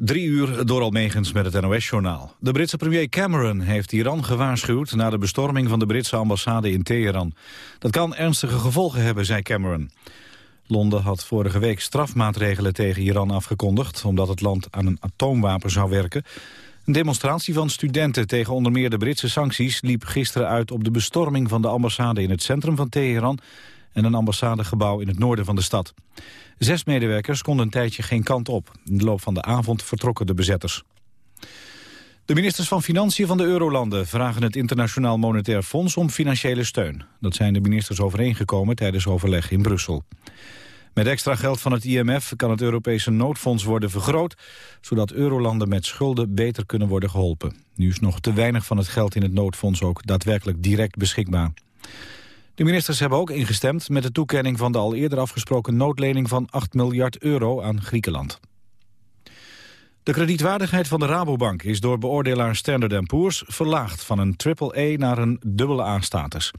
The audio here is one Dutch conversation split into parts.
Drie uur door Almegens met het NOS-journaal. De Britse premier Cameron heeft Iran gewaarschuwd... na de bestorming van de Britse ambassade in Teheran. Dat kan ernstige gevolgen hebben, zei Cameron. Londen had vorige week strafmaatregelen tegen Iran afgekondigd... omdat het land aan een atoomwapen zou werken. Een demonstratie van studenten tegen onder meer de Britse sancties... liep gisteren uit op de bestorming van de ambassade in het centrum van Teheran... en een ambassadegebouw in het noorden van de stad. Zes medewerkers konden een tijdje geen kant op. In de loop van de avond vertrokken de bezetters. De ministers van Financiën van de Eurolanden vragen het Internationaal Monetair Fonds om financiële steun. Dat zijn de ministers overeengekomen tijdens overleg in Brussel. Met extra geld van het IMF kan het Europese noodfonds worden vergroot... zodat eurolanden met schulden beter kunnen worden geholpen. Nu is nog te weinig van het geld in het noodfonds ook daadwerkelijk direct beschikbaar. De ministers hebben ook ingestemd met de toekenning van de al eerder afgesproken noodlening van 8 miljard euro aan Griekenland. De kredietwaardigheid van de Rabobank is door beoordelaar Standard Poor's verlaagd van een triple-A naar een dubbele A-status.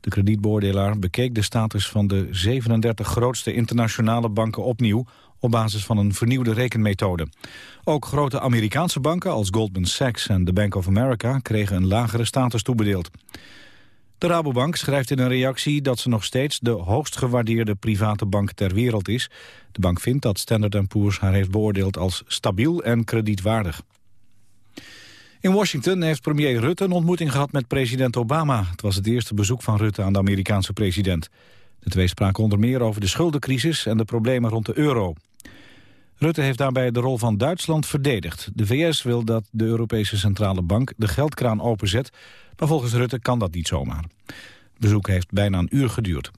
De kredietbeoordelaar bekeek de status van de 37 grootste internationale banken opnieuw op basis van een vernieuwde rekenmethode. Ook grote Amerikaanse banken als Goldman Sachs en de Bank of America kregen een lagere status toebedeeld. De Rabobank schrijft in een reactie dat ze nog steeds de hoogst gewaardeerde private bank ter wereld is. De bank vindt dat Standard Poor's haar heeft beoordeeld als stabiel en kredietwaardig. In Washington heeft premier Rutte een ontmoeting gehad met president Obama. Het was het eerste bezoek van Rutte aan de Amerikaanse president. De twee spraken onder meer over de schuldencrisis en de problemen rond de euro. Rutte heeft daarbij de rol van Duitsland verdedigd. De VS wil dat de Europese Centrale Bank de geldkraan openzet... maar volgens Rutte kan dat niet zomaar. Het bezoek heeft bijna een uur geduurd.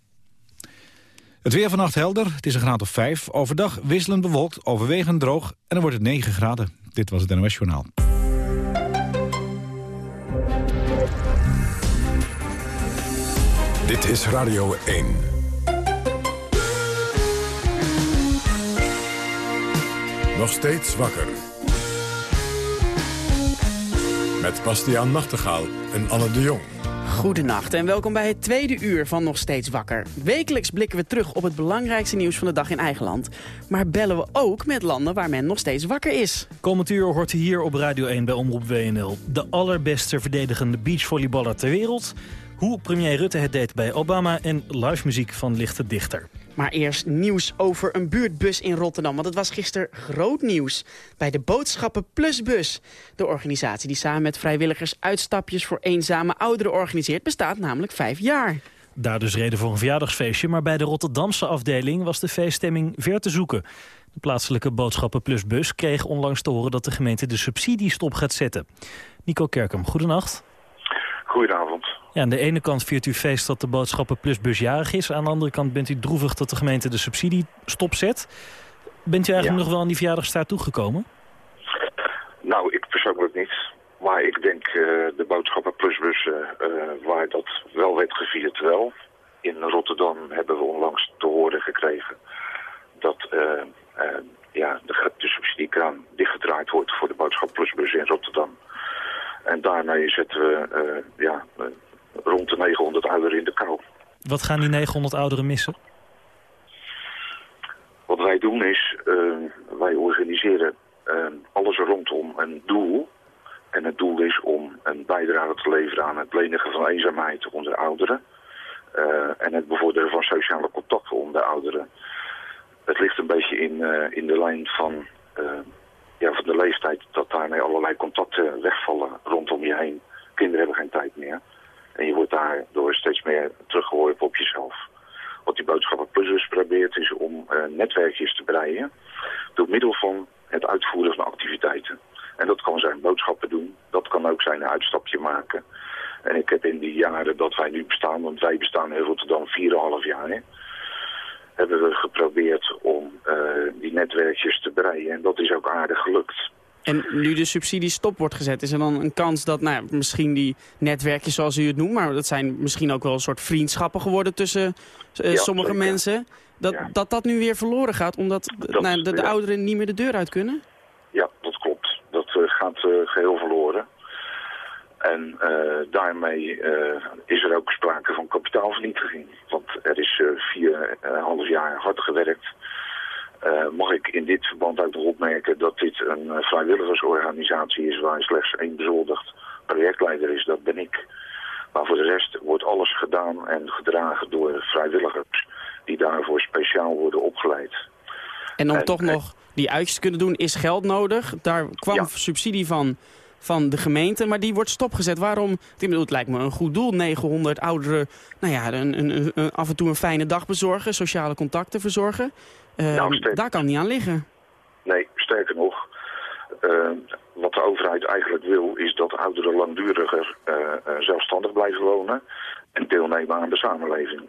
Het weer vannacht helder, het is een graad of 5. Overdag wisselend bewolkt, overwegend droog en dan wordt het 9 graden. Dit was het NOS Journaal. Dit is Radio 1. Nog steeds wakker. Met Bastiaan Nachtegaal en Anne de Jong. Goedenacht en welkom bij het tweede uur van Nog Steeds Wakker. Wekelijks blikken we terug op het belangrijkste nieuws van de dag in eigen land. Maar bellen we ook met landen waar men nog steeds wakker is. Komend uur hoort u hier op Radio 1 bij Omroep WNL. De allerbeste verdedigende beachvolleyballer ter wereld hoe premier Rutte het deed bij Obama en live muziek van Lichte Dichter. Maar eerst nieuws over een buurtbus in Rotterdam. Want het was gisteren groot nieuws bij de Boodschappen Plusbus. De organisatie die samen met vrijwilligers uitstapjes voor eenzame ouderen organiseert... bestaat namelijk vijf jaar. Daar dus reden voor een verjaardagsfeestje. Maar bij de Rotterdamse afdeling was de feeststemming ver te zoeken. De plaatselijke Boodschappen Plusbus kreeg onlangs te horen... dat de gemeente de subsidie stop gaat zetten. Nico Kerkem, goedenacht. Goedenavond. Ja, aan de ene kant viert u feest dat de boodschappen plus jarig is. Aan de andere kant bent u droevig dat de gemeente de subsidie stopzet. Bent u eigenlijk nog wel aan die verjaardagstaart toegekomen? Nou, ik persoonlijk niet. Maar ik denk uh, de boodschappen plusbussen uh, waar dat wel werd gevierd wel. In Rotterdam hebben we onlangs te horen gekregen dat uh, ja, de, de subsidiekraan dichtgedraaid wordt voor de boodschap plusbussen in Rotterdam. En daarmee zetten we ja, rond de 900 ouderen in de kou. Wat gaan die 900 ouderen missen? Wat wij doen is, uh, wij organiseren uh, alles rondom een doel. En het doel is om een bijdrage te leveren aan het lenigen van eenzaamheid onder ouderen. Uh, en het bevorderen van sociale contacten onder ouderen. Het ligt een beetje in, in de lijn van, ja, van de leeftijd dat daarmee allerlei contacten wegvallen rondom je heen. Kinderen hebben geen tijd meer. En je wordt daardoor steeds meer teruggeworpen op jezelf. Wat die boodschappen plus probeert is om uh, netwerkjes te breien door middel van het uitvoeren van activiteiten. En dat kan zijn boodschappen doen, dat kan ook zijn een uitstapje maken. En ik heb in die jaren dat wij nu bestaan, want wij bestaan in Rotterdam 4,5 jaar, hè, hebben we geprobeerd om uh, die netwerkjes te breien. En dat is ook aardig gelukt. En nu de subsidie stop wordt gezet, is er dan een kans dat nou, misschien die netwerkjes zoals u het noemt... maar dat zijn misschien ook wel een soort vriendschappen geworden tussen uh, sommige mensen... Dat, dat dat nu weer verloren gaat, omdat nou, de, de ouderen niet meer de deur uit kunnen? Ja, dat klopt. Dat uh, gaat uh, geheel verloren. En daarmee is er ook sprake van kapitaalvernietiging. Want er is vier half jaar hard gewerkt mag ik in dit verband ook nog opmerken dat dit een vrijwilligersorganisatie is waar slechts één bezoldigd projectleider is, dat ben ik. Maar voor de rest wordt alles gedaan en gedragen door vrijwilligers die daarvoor speciaal worden opgeleid. En om toch nog die uitjes te kunnen doen is geld nodig. Daar kwam subsidie van van de gemeente, maar die wordt stopgezet. Waarom? Het lijkt me een goed doel. 900 ouderen, nou ja, een, een, een, af en toe een fijne dag bezorgen, sociale contacten verzorgen. Uh, daar kan niet aan liggen. Nee, sterker nog, uh, wat de overheid eigenlijk wil is dat ouderen langduriger uh, zelfstandig blijven wonen en deelnemen aan de samenleving.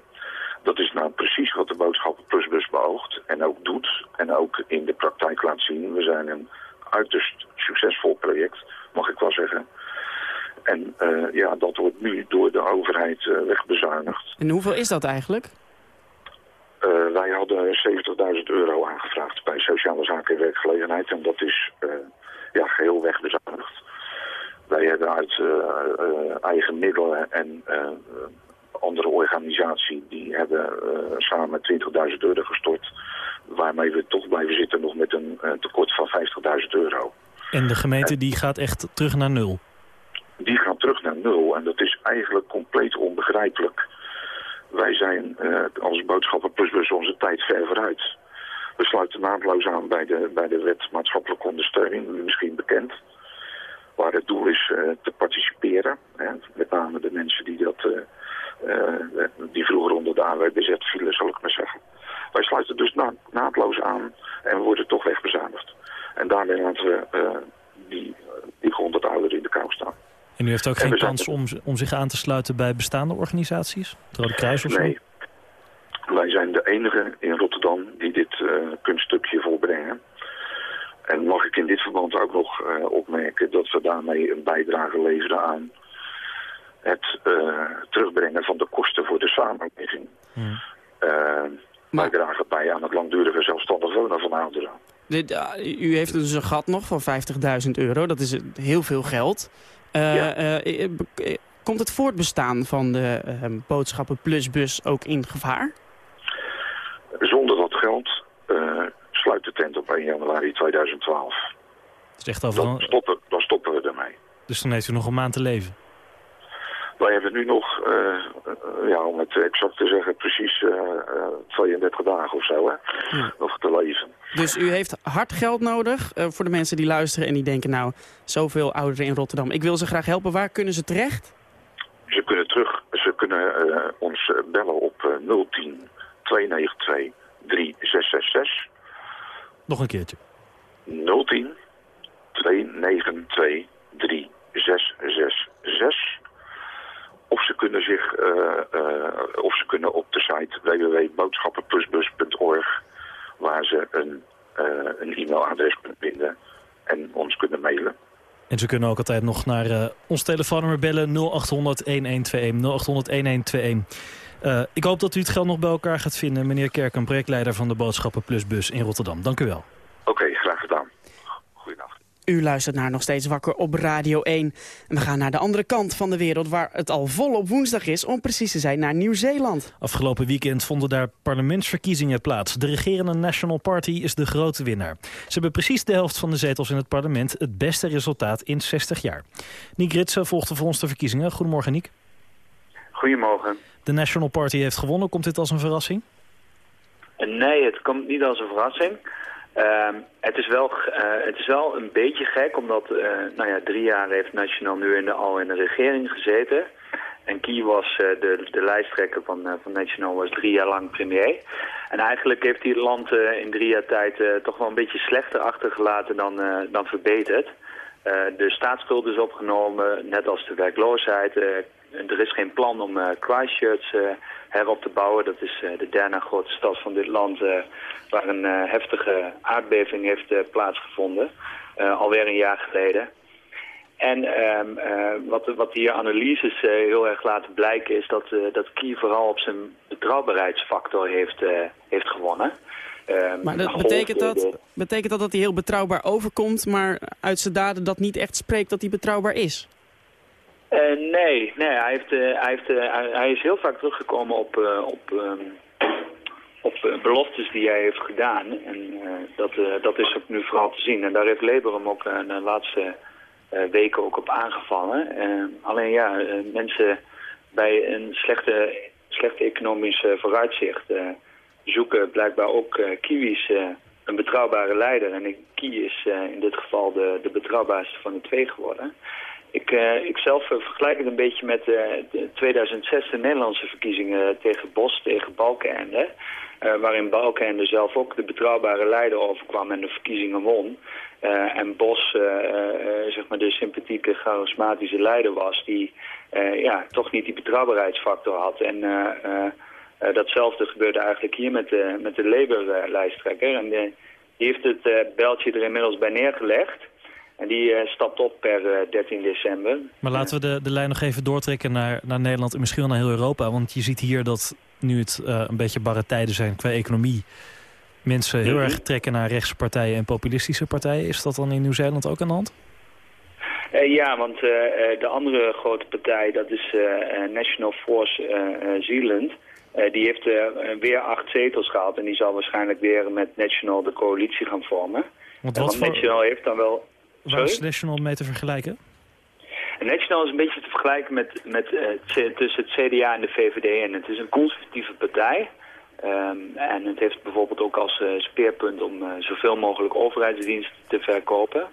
Dat is nou precies wat de Boodschappen Plusbus beoogt en ook doet en ook in de praktijk laat zien. We zijn een uiterst succesvol project, mag ik wel zeggen. En uh, ja, dat wordt nu door de overheid wegbezuinigd. En hoeveel is dat eigenlijk? Uh, wij hadden 70.000 euro aangevraagd bij Sociale Zaken en Werkgelegenheid. En dat is ja, geheel wegbezuinigd. Wij hebben uit eigen middelen en andere organisatie... die hebben samen 20.000 euro gestort waarmee we toch blijven zitten nog met een tekort van 50.000 euro. En de gemeente die gaat echt terug naar nul? Die gaat terug naar nul en dat is eigenlijk compleet onbegrijpelijk. Wij zijn uh, als boodschappen plusbus onze tijd ver vooruit. We sluiten naadloos aan bij de, bij de wet maatschappelijke ondersteuning, misschien bekend. Waar het doel is uh, te participeren. Hè, met name de mensen die, dat, die vroeger onder de AWBZ vielen, zal ik maar zeggen. Wij sluiten dus na, naadloos aan en we worden toch wegbezuinigd. En daarmee laten we die, die 100 ouderen in de kou staan. En u heeft ook geen kans om, om zich aan te sluiten bij bestaande organisaties? Het Rode Kruis of nee. Wij zijn de enige in Rotterdam die dit uh, kunststukje volbrengen. En mag ik in dit verband ook nog uh, opmerken dat we daarmee een bijdrage leveren aan het uh, terugbrengen van de kosten voor de samenleving. Hmm. Maar... Wij dragen bij aan het langdurige zelfstandig wonen van ouderen. Dit, u heeft dus een gat nog van 50.000 euro. Dat is heel veel geld. Uh, ja. uh, komt het voortbestaan van de boodschappen plusbus ook in gevaar? Zonder dat geld sluit de tent op 1 januari 2012. Dat is echt dan, stoppen, dan stoppen we ermee. Dus dan heeft u nog een maand te leven? Wij hebben nu nog, uh, ja, om het exact te zeggen, precies uh, 32 dagen of zo, hè, nog te leven. Dus u heeft hard geld nodig voor de mensen die luisteren en die denken, nou, zoveel ouderen in Rotterdam. Ik wil ze graag helpen. Waar kunnen ze terecht? Ze kunnen terug, ze kunnen ons bellen op 010 292 3666. Nog een keertje. 010 292 3666. Of ze kunnen, zich, uh, uh, of ze kunnen op de site www.boodschappenplusbus.org waar ze een, uh, een e-mailadres kunnen vinden en ons kunnen mailen. En ze kunnen ook altijd nog naar ons telefoonnummer bellen 0800 1121 0800 1121. ik hoop dat u het geld nog bij elkaar gaat vinden. Meneer Kerk, projectleider van de Boodschappen Plusbus in Rotterdam. Dank u wel. U luistert naar Nog Steeds Wakker op Radio 1. En we gaan naar de andere kant van de wereld... waar het al volop woensdag is, om precies te zijn naar Nieuw-Zeeland. Afgelopen weekend vonden daar parlementsverkiezingen plaats. De regerende National Party is de grote winnaar. Ze hebben precies de helft van de zetels in het parlement... het beste resultaat in 60 jaar. Niek Ritsen volgde voor ons de verkiezingen. Goedemorgen, Niek. Goedemorgen. De National Party heeft gewonnen. Komt dit als een verrassing? Nee, het komt niet als een verrassing... Uh, het, is wel, uh, het is wel een beetje gek, omdat uh, nou ja, drie jaar heeft National nu in de, al in de regering gezeten. En Key was uh, de, de lijsttrekker van, van National, was drie jaar lang premier. En eigenlijk heeft hij het land in drie jaar tijd toch wel een beetje slechter achtergelaten dan, dan verbeterd. de staatsschuld is opgenomen, net als de werkloosheid. Er is geen plan om Christchurch herop te bouwen. Dat is de derde grootste stad van dit land waar een uh, heftige aardbeving heeft uh, plaatsgevonden, uh, alweer een jaar geleden. En ehm, wat, wat hier analyses heel erg laten blijken is dat, dat Key vooral op zijn betrouwbaarheidsfactor heeft, heeft gewonnen. Ehm, maar dat betekent, dat, betekent dat dat hij heel betrouwbaar overkomt, maar uit zijn daden dat niet echt spreekt dat hij betrouwbaar is? Nee, nee hij, heeft, hij, heeft, hij, hij, is heel vaak teruggekomen op, op, um, op beloftes die hij heeft gedaan. En dat, dat is ook nu vooral te zien. En daar heeft Labour hem ook de laatste weken ook op aangevallen. alleen ja, mensen bij een slechte, slechte economische vooruitzicht zoeken blijkbaar ook kiwis een betrouwbare leider. En Kie is in dit geval de, de betrouwbaarste van de twee geworden. Ik, uh, ik zelf uh, vergelijk het een beetje met uh, de 2006 de Nederlandse verkiezingen tegen Bos, tegen Balkenende. waarin Balkenende zelf ook de betrouwbare leider overkwam en de verkiezingen won. en Bos, zeg maar de sympathieke, charismatische leider was, die ja, toch niet die betrouwbaarheidsfactor had. En datzelfde gebeurde eigenlijk hier met de, met de Labour-lijsttrekker. en die heeft het beltje er inmiddels bij neergelegd. En die uh, stapt op per uh, eh, 13 december. Maar laten we de, de lijn nog even doortrekken naar, naar Nederland en misschien wel naar heel Europa. Want je ziet hier dat nu het uh, een beetje barre tijden zijn qua economie... mensen heel mhm. erg trekken naar rechtse partijen en populistische partijen. Is dat dan in Nieuw-Zeeland ook aan de hand? ja, want de andere grote partij, dat is National Force Zealand... die heeft weer acht zetels gehaald en die zal waarschijnlijk weer met National de coalitie gaan vormen. Want, wat. National heeft dan wel Waar is National mee te vergelijken? National is een beetje te vergelijken met, met, uh, tussen het CDA en de VVD. En het is een conservatieve partij. Um, en het heeft bijvoorbeeld ook als uh, speerpunt om uh, zoveel mogelijk overheidsdiensten te verkopen.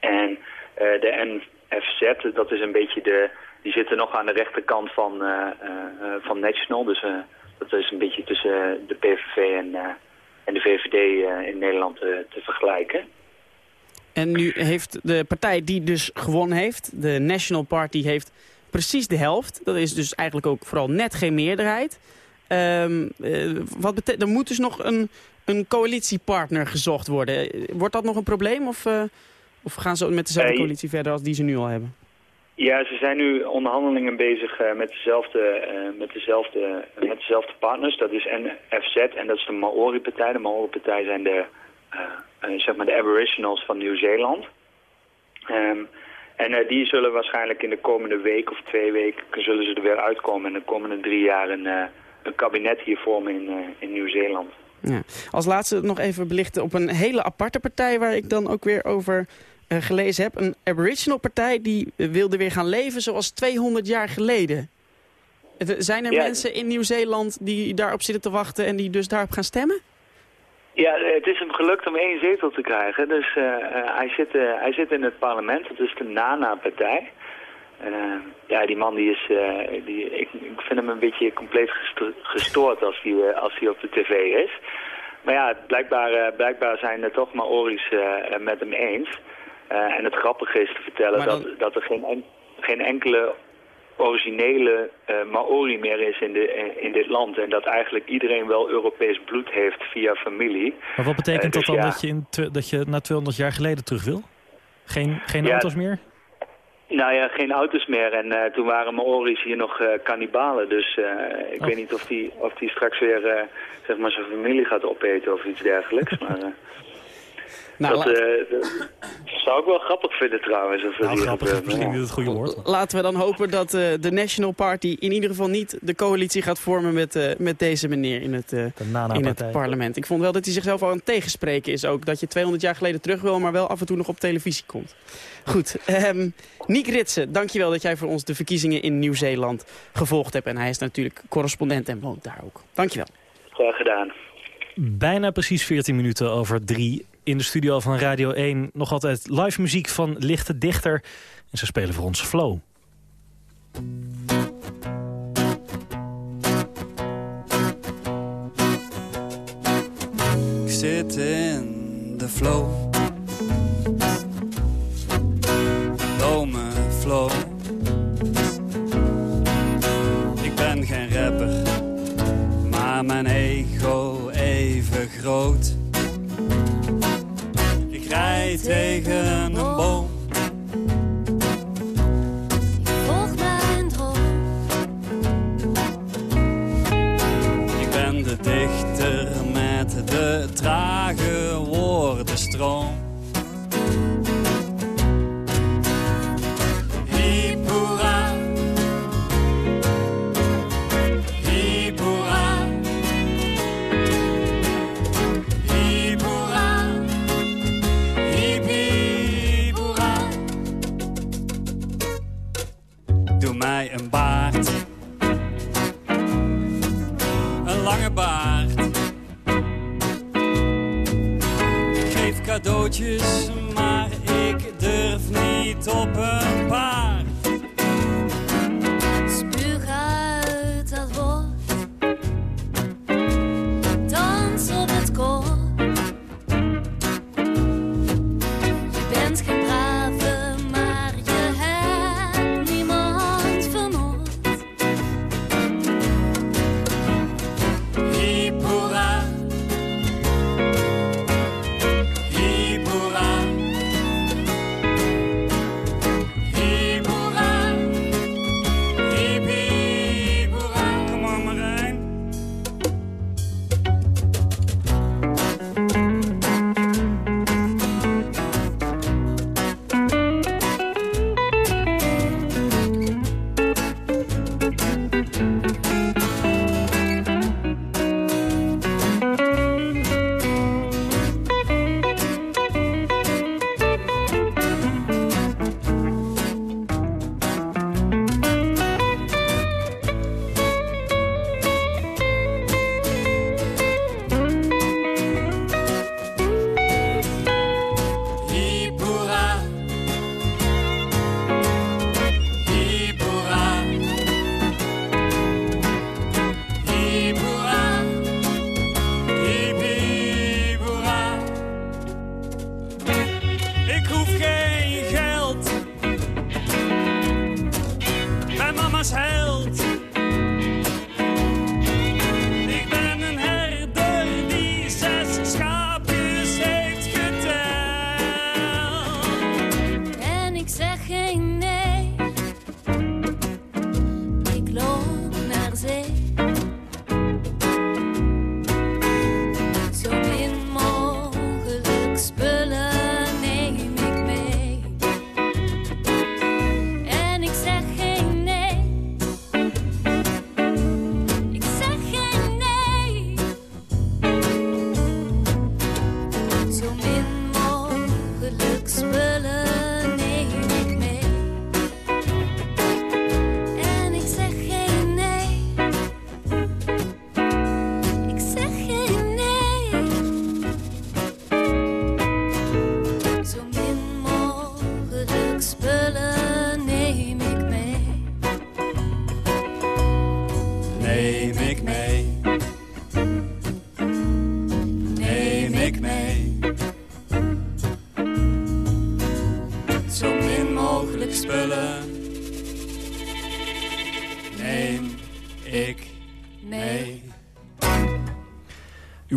En de NFZ, dat is een beetje de... Die zitten nog aan de rechterkant van, van National. Dus dat is een beetje tussen de PVV en, en de VVD in Nederland te vergelijken. En nu heeft de partij die dus gewonnen heeft, de National Party, heeft precies de helft. Dat is dus eigenlijk ook vooral net geen meerderheid. Um, uh, wat er moet dus nog een, een coalitiepartner gezocht worden. Wordt dat nog een probleem of, uh, of gaan ze met dezelfde coalitie verder als die ze nu al hebben? Ja, ze zijn nu onderhandelingen bezig uh, met, dezelfde, met, dezelfde, met dezelfde partners. Dat is NFZ en dat is de Maori-partij. De Maori-partij zijn de zeg maar de aboriginals van Nieuw-Zeeland. Ehm, en uh, die zullen waarschijnlijk in de komende week of twee weken zullen ze er weer uitkomen. En de komende drie jaar een, uh, een kabinet hier vormen in, in Nieuw-Zeeland. Ja. Als laatste nog even belichten op een hele aparte partij waar ik dan ook weer over gelezen heb. Een aboriginal partij die wilde weer gaan leven zoals 200 jaar geleden. Zijn er mensen in Nieuw-Zeeland die daarop zitten te wachten en die dus daarop gaan stemmen? Ja, het is hem gelukt om één zetel te krijgen. Dus uh, hij, zit, uh, hij zit in het parlement. Dat is de NANA-partij. ja, die man die is... die, ik, ik, vind hem een beetje compleet gestoord als hij, als hij op de tv is. Maar ja, blijkbaar, blijkbaar zijn er toch Maori's met hem eens. en het grappige is te vertellen dat, dat er geen, geen enkele originele uh, Maori meer is in, de, eh, in dit land. En dat eigenlijk iedereen wel Europees bloed heeft via familie. Maar wat betekent uh, dat dan dat, je in dat je na 200 jaar geleden terug wil? Geen, geen auto's meer? Nou ja, geen auto's meer. En uh, toen waren Maori's hier nog kannibalen. Dus ik oh. weet niet of die, of die straks weer zeg maar zijn familie gaat opeten of iets dergelijks. maar, nou, dat, uh, zou ik wel grappig vinden trouwens. Als nou, grappig is misschien niet het goede woord. Laten we dan hopen dat uh, de National Party in ieder geval niet de coalitie gaat vormen met, uh, met deze meneer in het, in het parlement. Ik vond wel dat hij zichzelf al aan het tegenspreken is ook. Dat je 200 jaar geleden terug wil, maar wel af en toe nog op televisie komt. Goed, um, Niek Ritsen, dankjewel dat jij voor ons de verkiezingen in Nieuw-Zeeland gevolgd hebt. En hij is natuurlijk correspondent en woont daar ook. Dankjewel. Graag gedaan. Bijna precies 14 minuten over drie in de studio van Radio 1 nog altijd live muziek van Lichte Dichter. En ze spelen voor ons Flow. Ik zit in de flow. Dome flow. Ik ben geen rapper, maar mijn ego even groot tegen een boom. Volg mijn droom. Ik ben de dichter met de trage woordenstroom.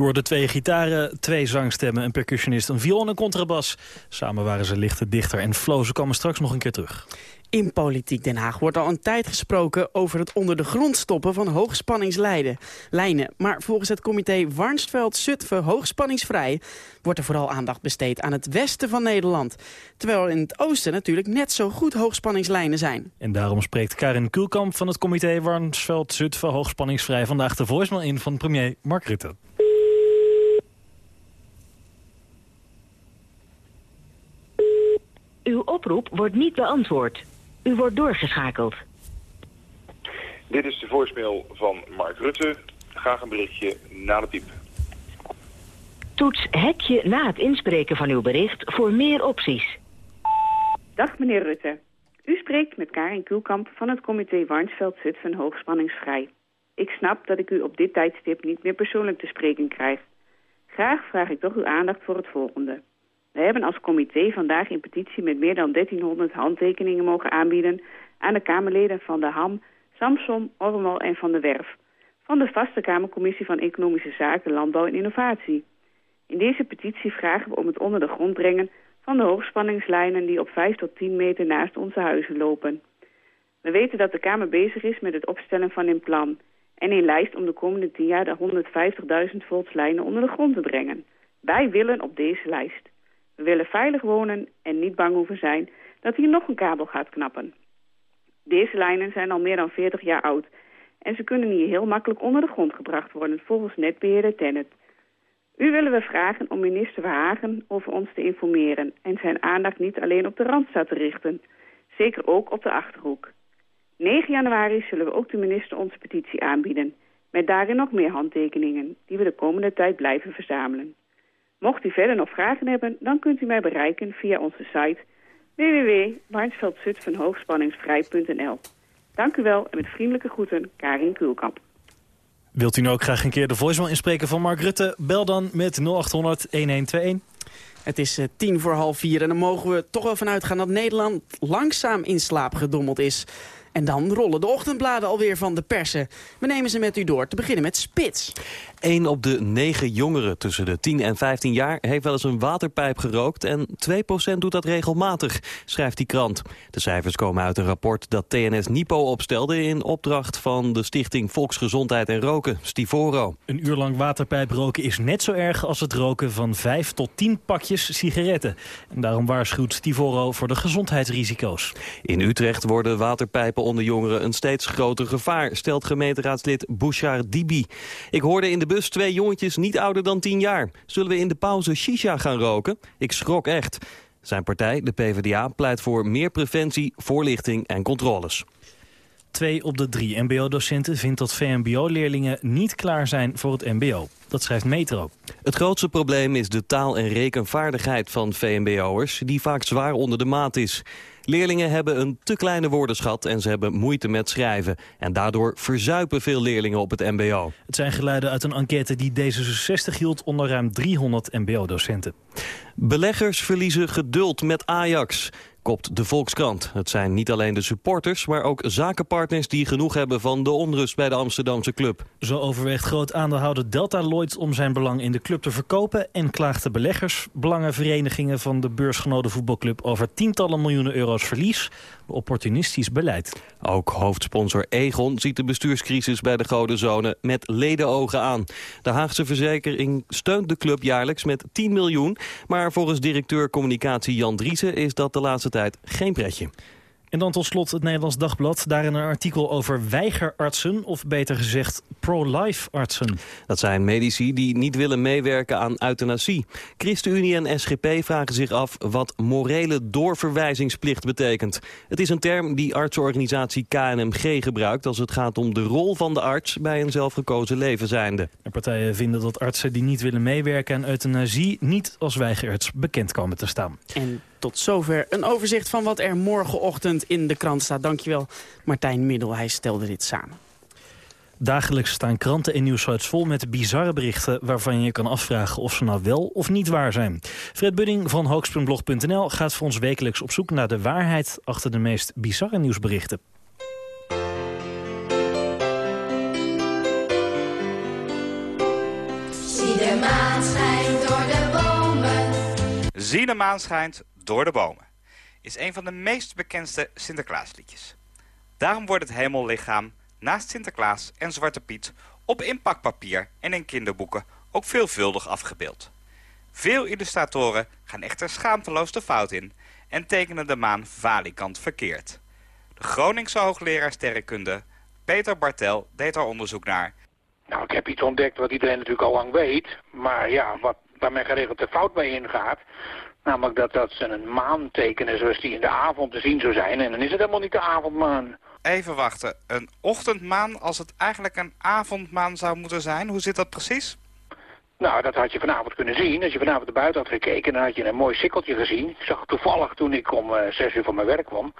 U hoorde twee gitaren, twee zangstemmen, een percussionist, een viool en een contrabas. Samen waren ze lichte dichter en flow. Ze komen straks nog een keer terug. In Politiek Den Haag wordt al een tijd gesproken over het onder de grond stoppen van hoogspanningslijnen. Lijnen. Maar volgens het comité Warnsveld-Zutphen hoogspanningsvrij wordt er vooral aandacht besteed aan het westen van Nederland. Terwijl er in het oosten natuurlijk net zo goed hoogspanningslijnen zijn. En daarom spreekt Karin Kuhlkamp van het comité Warnsveld-Zutphen hoogspanningsvrij vandaag de voicemail in van premier Mark Rutte. Uw oproep wordt niet beantwoord. U wordt doorgeschakeld. Dit is de voicemail van Mark Rutte. Graag een berichtje na de piep. Toets hekje na het inspreken van uw bericht voor meer opties. Dag meneer Rutte. U spreekt met Karin Kuhlkamp van het comité Warnsveld-Zutphen Hoogspanningsvrij. Ik snap dat ik u op dit tijdstip niet meer persoonlijk te spreken krijg. Graag vraag ik toch uw aandacht voor het volgende. We hebben als comité vandaag een petitie met meer dan 1300 handtekeningen mogen aanbieden aan de Kamerleden van de HAM, Samson, Ormel en Van der Werf, van de Vaste Kamercommissie van Economische Zaken, Landbouw en Innovatie. In deze petitie vragen we om het onder de grond brengen van de hoogspanningslijnen die op 5 tot 10 meter naast onze huizen lopen. We weten dat de Kamer bezig is met het opstellen van een plan en een lijst om de komende 10 jaar de 150.000 volts lijnen onder de grond te brengen. Wij willen op deze lijst. We willen veilig wonen en niet bang hoeven zijn dat hier nog een kabel gaat knappen. Deze lijnen zijn al meer dan 40 jaar oud en ze kunnen hier heel makkelijk onder de grond gebracht worden volgens netbeheerder Tennet. U willen we vragen om minister Verhagen over ons te informeren en zijn aandacht niet alleen op de Randstad te richten, zeker ook op de Achterhoek. 9 januari zullen we ook de minister onze petitie aanbieden, met daarin nog meer handtekeningen die we de komende tijd blijven verzamelen. Mocht u verder nog vragen hebben, dan kunt u mij bereiken via onze site www.warnsveldzutphenhoogspanningsvrij.nl. Dank u wel en met vriendelijke groeten, Karin Kuhlkamp. Wilt u nu ook graag een keer de voicemail inspreken van Mark Rutte? Bel dan met 0800 1121. Het is eh, tien voor half vier en dan mogen we toch wel vanuit gaan dat Nederland langzaam in slaap gedommeld is. En dan rollen de ochtendbladen alweer van de persen. We nemen ze met u door, te beginnen met Spits. Eén op de negen jongeren tussen de 10 en 15 jaar heeft wel eens een waterpijp gerookt en 2% doet dat regelmatig, schrijft die krant. De cijfers komen uit een rapport dat TNS Nipo opstelde in opdracht van de stichting Volksgezondheid en Roken, Stivoro. Een uur lang waterpijp roken is net zo erg als het roken van 5 tot 10 pakjes sigaretten. En daarom waarschuwt Stivoro voor de gezondheidsrisico's. In Utrecht worden waterpijpen onder jongeren een steeds groter gevaar, stelt gemeenteraadslid Bouchard Dibi. Ik hoorde in de bus twee jongetjes niet ouder dan 10 jaar. Zullen we in de pauze shisha gaan roken? Ik schrok echt. Zijn partij, de PvdA, pleit voor meer preventie, voorlichting en controles. Twee op de drie mbo-docenten vindt dat VMBO-leerlingen niet klaar zijn voor het mbo. Dat schrijft Metro. Het grootste probleem is de taal- en rekenvaardigheid van VMBO'ers... die vaak zwaar onder de maat is. Leerlingen hebben een te kleine woordenschat en ze hebben moeite met schrijven. En daardoor verzuipen veel leerlingen op het mbo. Het zijn geluiden uit een enquête die D66 hield onder ruim 300 mbo-docenten. Beleggers verliezen geduld met Ajax kopt de Volkskrant. Het zijn niet alleen de supporters, maar ook zakenpartners die genoeg hebben van de onrust bij de Amsterdamse club. Zo overweegt groot aandeelhouder Delta Lloyd om zijn belang in de club te verkopen en klaagt de beleggers, belangenverenigingen van de beursgenoten voetbalclub over tientallen miljoenen euro's verlies opportunistisch beleid. Ook hoofdsponsor Egon ziet de bestuurscrisis bij de Gouden Zone met ledenogen aan. De Haagse verzekering steunt de club jaarlijks met 10 miljoen. Maar volgens directeur communicatie Jan Driessen is dat de laatste tijd geen pretje. En dan tot slot het Nederlands Dagblad. Daarin een artikel over weigerartsen, of beter gezegd pro-life artsen. Dat zijn medici die niet willen meewerken aan euthanasie. ChristenUnie en SGP vragen zich af wat morele doorverwijzingsplicht betekent. Het is een term die artsenorganisatie KNMG gebruikt... als het gaat om de rol van de arts bij een zelfgekozen levenzijnde. De partijen vinden dat artsen die niet willen meewerken aan euthanasie... niet als weigerarts bekend komen te staan. En tot zover een overzicht van wat er morgenochtend in de krant staat. Dankjewel Martijn Middel, hij stelde dit samen. Dagelijks staan kranten en nieuwsites vol met bizarre berichten... waarvan je je kan afvragen of ze nou wel of niet waar zijn. Fred Budding van hoogst.blog.nl gaat voor ons wekelijks op zoek naar de waarheid... achter de meest bizarre nieuwsberichten. Zie de maan schijnt door de bomen. Zie de maan schijnt door de bomen is een van de meest bekendste Sinterklaasliedjes. Daarom wordt het hemellichaam naast Sinterklaas en Zwarte Piet op inpakpapier en in kinderboeken ook veelvuldig afgebeeld. Veel illustratoren gaan echter schaamteloos de fout in en tekenen de maan valikant verkeerd. De Groningse hoogleraar sterrenkunde Peter Bartel deed daar onderzoek naar. Nou, ik heb iets ontdekt wat iedereen natuurlijk al lang weet. Maar ja, wat, waar men geregeld de fout mee ingaat... Namelijk dat dat ze een maan tekenen zoals die in de avond te zien zou zijn. En dan is het helemaal niet de avondmaan. Even wachten. Een ochtendmaan als het eigenlijk een avondmaan zou moeten zijn. Hoe zit dat precies? Nou, dat had je vanavond kunnen zien. Als je vanavond naar buiten had gekeken, dan had je een mooi sikkeltje gezien. Ik zag het toevallig toen ik om uh, zes uur van mijn werk kwam.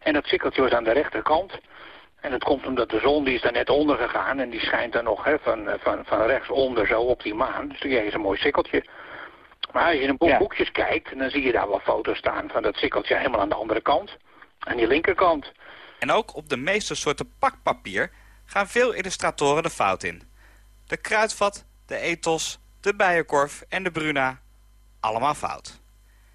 En dat sikkeltje was aan de rechterkant. En dat komt omdat de zon die is daar net onder gegaan. En die schijnt dan nog hè, van, van, van rechtsonder zo op die maan. Dus jij is een mooi sikkeltje. Maar als je in een boek boekjes kijkt, dan zie je daar wel foto's staan van dat sikkeltje helemaal aan de andere kant. Aan die linkerkant. En ook op de meeste soorten pakpapier gaan veel illustratoren de fout in. De kruidvat, de ethos, de bijenkorf en de bruna, allemaal fout.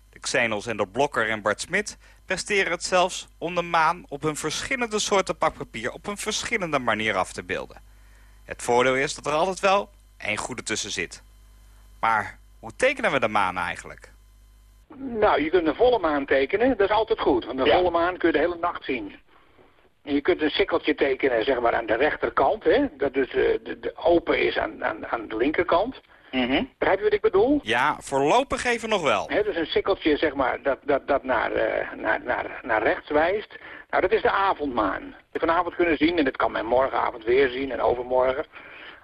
De Xenos en de Blokker en Bart Smit presteren het zelfs om de maan op hun verschillende soorten pakpapier op een verschillende manier af te beelden. Het voordeel is dat er altijd wel één goede tussen zit. Maar hoe tekenen we de maan eigenlijk? Nou, je kunt een volle maan tekenen. Dat is altijd goed. Want een ja. volle maan kun je de hele nacht zien. En je kunt een sikkeltje tekenen, zeg maar, aan de rechterkant. Hè? Dat dus uh, de, de, open is aan, aan, aan de linkerkant. Mm -hmm. Begrijp je wat ik bedoel? Ja, voorlopig even nog wel. Hè, dus een sikkeltje, zeg maar, dat, dat, dat naar, uh, naar, naar, naar rechts wijst. Nou, dat is de avondmaan. Je vanavond kunnen zien, en dat kan men morgenavond weer zien en overmorgen.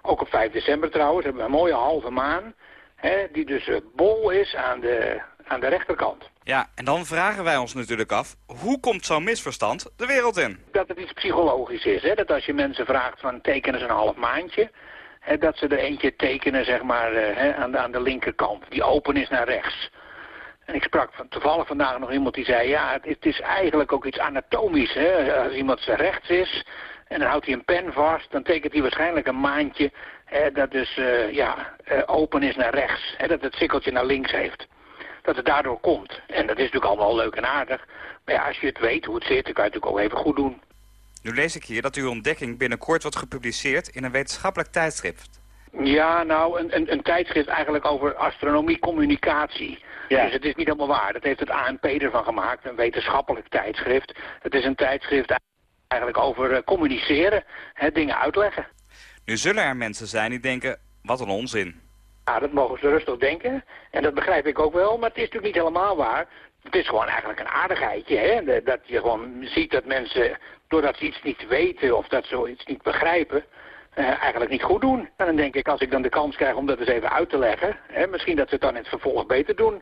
Ook op 5 december trouwens, hebben we een mooie halve maan. Hè, die dus eh, bol is aan de, aan de rechterkant. Ja, en dan vragen wij ons natuurlijk af, hoe komt zo'n misverstand de wereld in? Dat het iets psychologisch is, hè? dat als je mensen vraagt van tekenen ze een half maandje... Hè, dat ze er eentje tekenen zeg maar, eh, hè, aan, de, aan de linkerkant, die open is naar rechts. En ik sprak van, toevallig vandaag nog iemand die zei, ja, het, het is eigenlijk ook iets anatomisch. Hè? Als iemand rechts is en dan houdt hij een pen vast, dan tekent hij waarschijnlijk een maandje hè, dat dus eh, ja, eh, open is naar rechts. Hè, dat het sikkeltje naar links heeft. Dat het daardoor komt. En dat is natuurlijk allemaal leuk en aardig. Maar ja, als je het weet hoe het zit, dan kan je het natuurlijk ook even goed doen. Nu lees ik hier dat uw ontdekking binnenkort wordt gepubliceerd in een wetenschappelijk tijdschrift. Ja, nou, een, een, een tijdschrift eigenlijk over astronomie-communicatie. Ja. Dus het is niet helemaal waar. Dat heeft het ANP ervan gemaakt, een wetenschappelijk tijdschrift. Het is een tijdschrift eigenlijk over eh, communiceren, hè, dingen uitleggen. Nu zullen er mensen zijn die denken, wat een onzin. Ja, dat mogen ze rustig denken. En dat begrijp ik ook wel, maar het is natuurlijk niet helemaal waar. Het is gewoon eigenlijk een aardigheidje, hè. Dat je gewoon ziet dat mensen, doordat ze iets niet weten of dat ze iets niet begrijpen, eh, eigenlijk niet goed doen. En dan denk ik, als ik dan de kans krijg om dat eens even uit te leggen, hè, misschien dat ze het dan in het vervolg beter doen.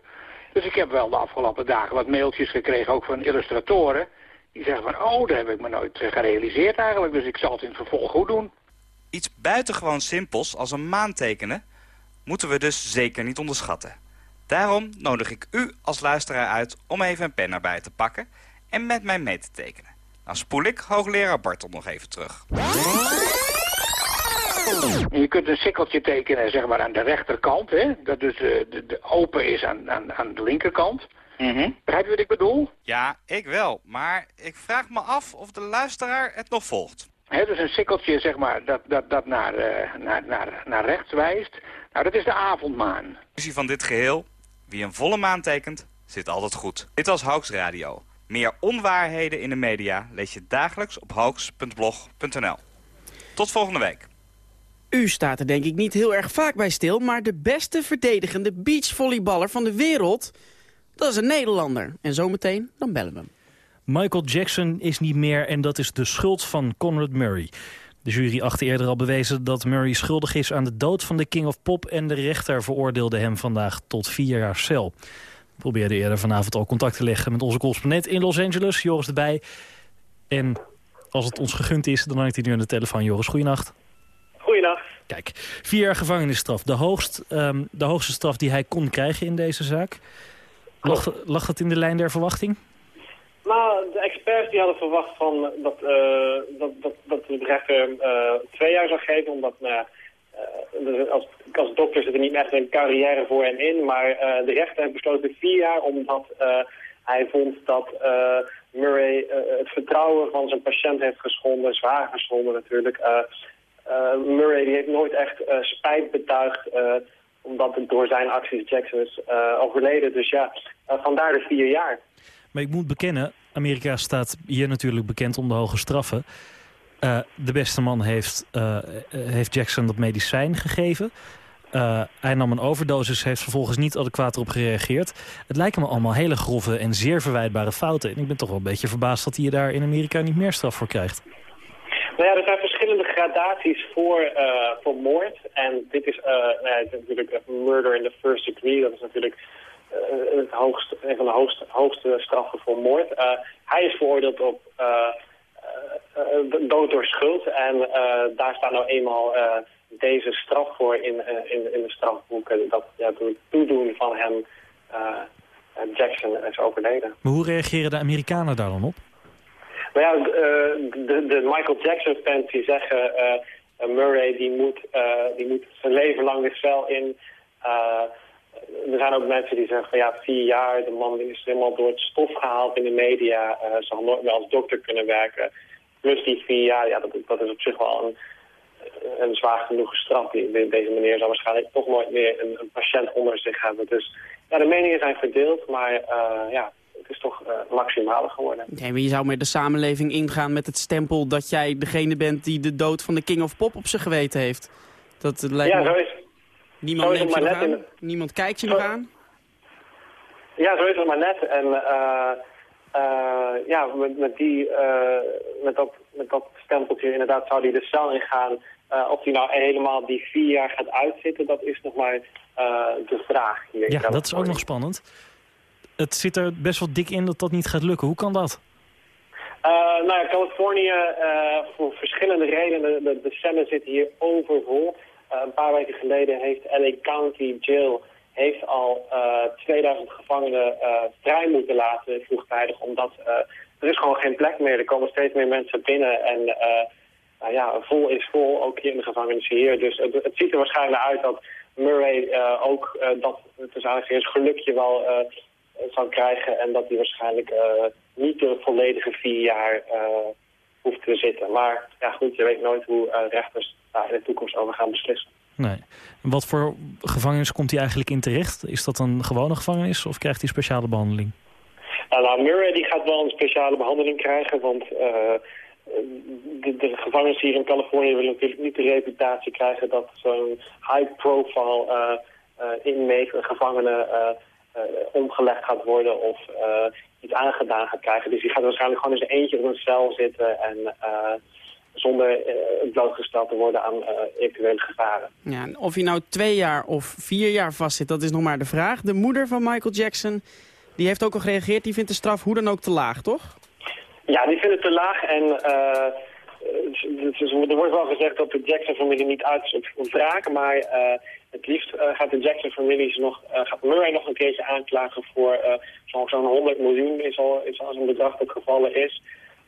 Dus ik heb wel de afgelopen dagen wat mailtjes gekregen, ook van illustratoren. Die zeggen van, oh, dat heb ik me nooit eh, gerealiseerd eigenlijk, dus ik zal het in het vervolg goed doen. Iets buitengewoon simpels als een maan tekenen moeten we dus zeker niet onderschatten. Daarom nodig ik u als luisteraar uit om even een pen erbij te pakken en met mij mee te tekenen. Dan spoel ik hoogleraar Bartel nog even terug. En je kunt een sikkeltje tekenen zeg maar aan de rechterkant, hè? dat dus eh, de, de open is aan, aan, aan de linkerkant. Begrijp je wat ik bedoel? Ja, ik wel, maar ik vraag me af of de luisteraar het nog volgt. Hè, dus een sikkeltje zeg maar dat, dat, dat naar, eh, naar, naar, naar rechts wijst. Nou, dat is de avondmaan. Conclusie van dit geheel, wie een volle maan tekent, zit altijd goed. Dit was Hoax Radio. Meer onwaarheden in de media lees je dagelijks op hoax.blog.nl. Tot volgende week. U staat er denk ik niet heel erg vaak bij stil, maar de beste verdedigende beachvolleyballer van de wereld, dat is een Nederlander. En zometeen, dan bellen we hem. Michael Jackson is niet meer en dat is de schuld van Conrad Murray. De jury achtte eerder al bewezen dat Murray schuldig is aan de dood van de King of Pop... en de rechter veroordeelde hem vandaag tot vier jaar cel. We probeerden eerder vanavond al contact te leggen met onze correspondent in Los Angeles, Joris erbij. En als het ons gegund is, dan hangt hij nu aan de telefoon. Joris, goeienacht. Goeienacht. Kijk, vier jaar gevangenisstraf. De, hoogst, ehm, de hoogste straf die hij kon krijgen in deze zaak. Lag, lag dat in de lijn der verwachting? Nou, de experts die hadden verwacht van dat, eh, dat, dat, dat de rechter eh, twee jaar zou geven, omdat eh, als, als dokter zit er niet echt een carrière voor hem in, maar eh, de rechter heeft besloten vier jaar omdat eh, hij vond dat eh, Murray eh, het vertrouwen van zijn patiënt heeft geschonden, zwaar geschonden natuurlijk. Eh, eh, Murray die heeft nooit echt eh, spijt betuigd eh, omdat het door zijn acties Jackson is eh, overleden. Dus ja, eh, vandaar de vier jaar. Maar ik moet bekennen, Amerika staat hier natuurlijk bekend om de hoge straffen. Eh, de beste man heeft, eh, heeft Jackson dat medicijn gegeven. Eh, hij nam een overdosis, heeft vervolgens niet adequaat erop gereageerd. Het lijken me allemaal hele grove en zeer verwijtbare fouten. En ik ben toch wel een beetje verbaasd dat hij daar in Amerika niet meer straf voor krijgt. Nou ja, er zijn verschillende gradaties voor, eh, voor moord. En dit is, eh, nou natuurlijk eh, murder in the first degree. Dat is natuurlijk eh, het hoogste, een van de hoogste, hoogste straffen voor moord. Eh, hij is veroordeeld op eh, eh, eh, dood door schuld. En eh, daar staat nou eenmaal eh, deze straf voor in, eh, in, in de strafboeken. Dat ja, door het toedoen van hem eh, eh, Jackson is overleden. Maar hoe reageren de Amerikanen daar dan op? Nou ja, de, de, Michael Jackson fans die zeggen eh, eh, Murray die moet, eh, die moet zijn leven lang de cel in. Eh, er zijn ook mensen die zeggen van ja, vier jaar, de man is helemaal door het stof gehaald in de media, eh, zal nooit meer als dokter kunnen werken. Plus die vier jaar, ja, dat, dat is op zich wel een, een zwaar genoeg straf. Deze meneer zal waarschijnlijk toch nooit meer een, een patiënt onder zich hebben. Dus ja, de meningen zijn verdeeld, maar eh, ja, het is toch eh maximale geworden. Nee, maar je zou met de samenleving ingaan met het stempel dat jij degene bent die de dood van de King of Pop op zijn geweten heeft. Dat eh, lijkt Ja, me... zo is, Niemand zo neemt je nog aan. Niemand kijkt je nog aan. Ja, zo is het maar net. En eh, eh, ja, met, met, die, eh, met, dat, met dat stempeltje inderdaad zou hij de cel ingaan. Eh, of hij nou helemaal die vier jaar gaat uitzitten, dat is nog maar eh, de vraag hier. Ja, dat is ook nog spannend. Het zit er best wel dik in dat dat niet gaat lukken. Hoe kan dat? Eh, nou ja, Californië, eh, voor verschillende redenen, de, de cellen zitten hier overvol. Eh, een paar weken geleden heeft LA County Jail heeft al eh, 2000 gevangenen eh, vrij moeten laten vroegtijdig, omdat eh, er is gewoon geen plek meer. Er komen steeds meer mensen binnen en eh, nou ja, vol is vol, ook hier in de gevangenissen hier. Dus het, het ziet er waarschijnlijk uit dat Murray eh, ook eh, dat tussen gelukje wel eh, zal krijgen en dat hij waarschijnlijk eh, niet de volledige vier jaar eh, hoeft te zitten. Maar ja goed, je weet nooit hoe eh, rechters daar in de toekomst over gaan beslissen. Nee. Wat voor gevangenis komt hij eigenlijk in terecht? Is dat een gewone gevangenis of krijgt hij speciale behandeling? Nou, nou, Murray die gaat wel een speciale behandeling krijgen, want eh, de, de gevangenis hier in Californië willen natuurlijk niet de reputatie krijgen dat zo'n high-profile eh eh, inmate, een gevangene, omgelegd gaat worden of iets aangedaan gaat krijgen. Dus die gaat waarschijnlijk gewoon in zijn eentje op een cel zitten en zonder eh, blootgesteld te worden aan eh, eventuele gevaren. Ja, en of hij nou twee jaar of vier jaar vastzit, dat is nog maar de vraag. De moeder van Michael Jackson, die heeft ook al gereageerd. Die vindt de straf hoe dan ook te laag, toch? Ja, die vinden het te laag en eh, er wordt wel gezegd dat de Jackson-familie niet uit is op, wraak, maar het liefst gaat de Jackson-familie nog, gaat Murray nog een keertje aanklagen voor zo'n zo'n 100 miljoen is al, is al een bedrag dat gevallen is.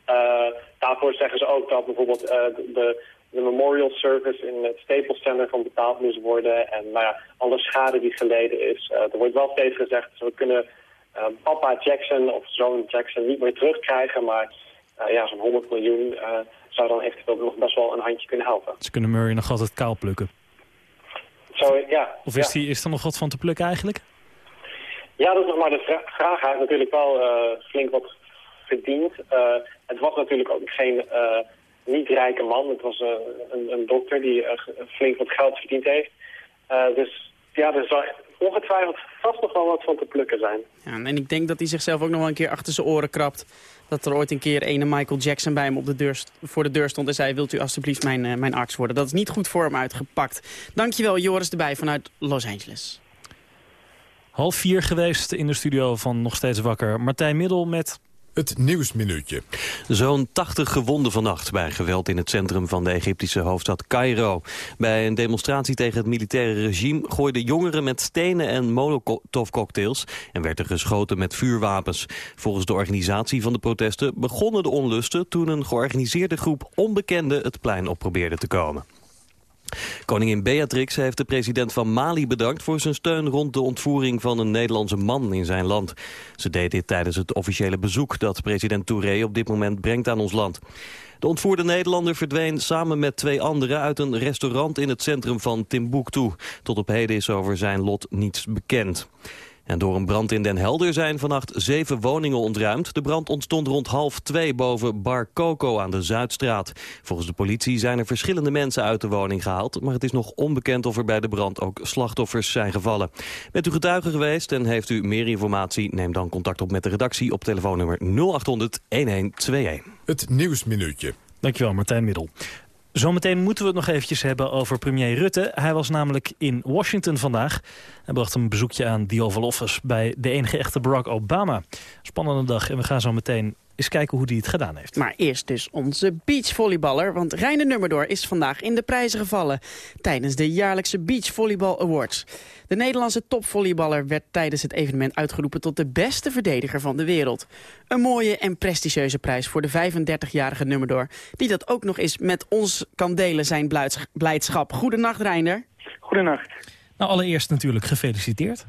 Eh, daarvoor zeggen ze ook dat bijvoorbeeld eh, de, de, memorial service in het Staples Center van betaald moest worden en nou ja, alle schade die geleden is. Eh, er wordt wel steeds gezegd, we kunnen papa Jackson of zoon Jackson niet meer terugkrijgen, maar ja, zo'n 100 miljoen zou dan eventueel nog best wel een handje kunnen helpen. Ze kunnen Murray nog altijd kaal plukken. Ja. Of is, ja. die, is er nog wat van te plukken eigenlijk? Ja, dat is nog maar de vra- vraag. Hij heeft natuurlijk wel flink wat verdiend. Eh, het was natuurlijk ook geen eh, niet rijke man. Het was eh, een, een dokter die flink wat geld verdiend heeft. Eh, dus ja, er zal ongetwijfeld vast nog wel wat van te plukken zijn. Ja, en ik denk dat hij zichzelf ook nog wel een keer achter zijn oren krabt. Dat er ooit een keer ene Michael Jackson bij hem op de deur, voor de deur stond en zei... wilt u alstublieft mijn, mijn arts worden? Dat is niet goed voor hem uitgepakt. Dankjewel Joris erbij vanuit Los Angeles. Half vier geweest in de studio van Nog Steeds Wakker. Martijn Middel met... Het Nieuwsminuutje. Zo'n 80 gewonden vannacht bij geweld in het centrum van de Egyptische hoofdstad Cairo. Bij een demonstratie tegen het militaire regime gooiden jongeren met stenen en molotovcocktails en werd er geschoten met vuurwapens. Volgens de organisatie van de protesten begonnen de onlusten toen een georganiseerde groep onbekenden het plein op probeerde te komen. Koningin Beatrix heeft de president van Mali bedankt voor zijn steun rond de ontvoering van een Nederlandse man in zijn land. Ze deed dit tijdens het officiële bezoek dat president Touré op dit moment brengt aan ons land. De ontvoerde Nederlander verdween samen met twee anderen uit een restaurant in het centrum van Timbuktu. Tot op heden is over zijn lot niets bekend. En door een brand in Den Helder zijn vannacht zeven woningen ontruimd. De brand ontstond rond half twee boven Bar Coco aan de Zuidstraat. Volgens de politie zijn er verschillende mensen uit de woning gehaald... maar het is nog onbekend of er bij de brand ook slachtoffers zijn gevallen. Bent u getuige geweest en heeft u meer informatie... neem dan contact op met de redactie op telefoonnummer 0800-1121. Het Nieuwsminuutje. Dankjewel Martijn Middel. Zometeen moeten we het nog eventjes hebben over premier Rutte. Hij was namelijk in Washington vandaag. Hij bracht een bezoekje aan the Oval Office bij de enige echte Barack Obama. Spannende dag en we gaan zo meteen eens kijken hoe hij het gedaan heeft. Maar eerst dus onze beachvolleyballer, want Reine Nummerdoor is vandaag in de prijzen gevallen tijdens de jaarlijkse Beachvolleyball Awards. De Nederlandse topvolleyballer werd tijdens het evenement uitgeroepen tot de beste verdediger van de wereld. Een mooie en prestigieuze prijs voor de 35-jarige Nummerdoor, die dat ook nog eens met ons kan delen zijn blijdsch- blijdschap. Goedenacht Reiner. Goedenacht. Nou, allereerst natuurlijk gefeliciteerd.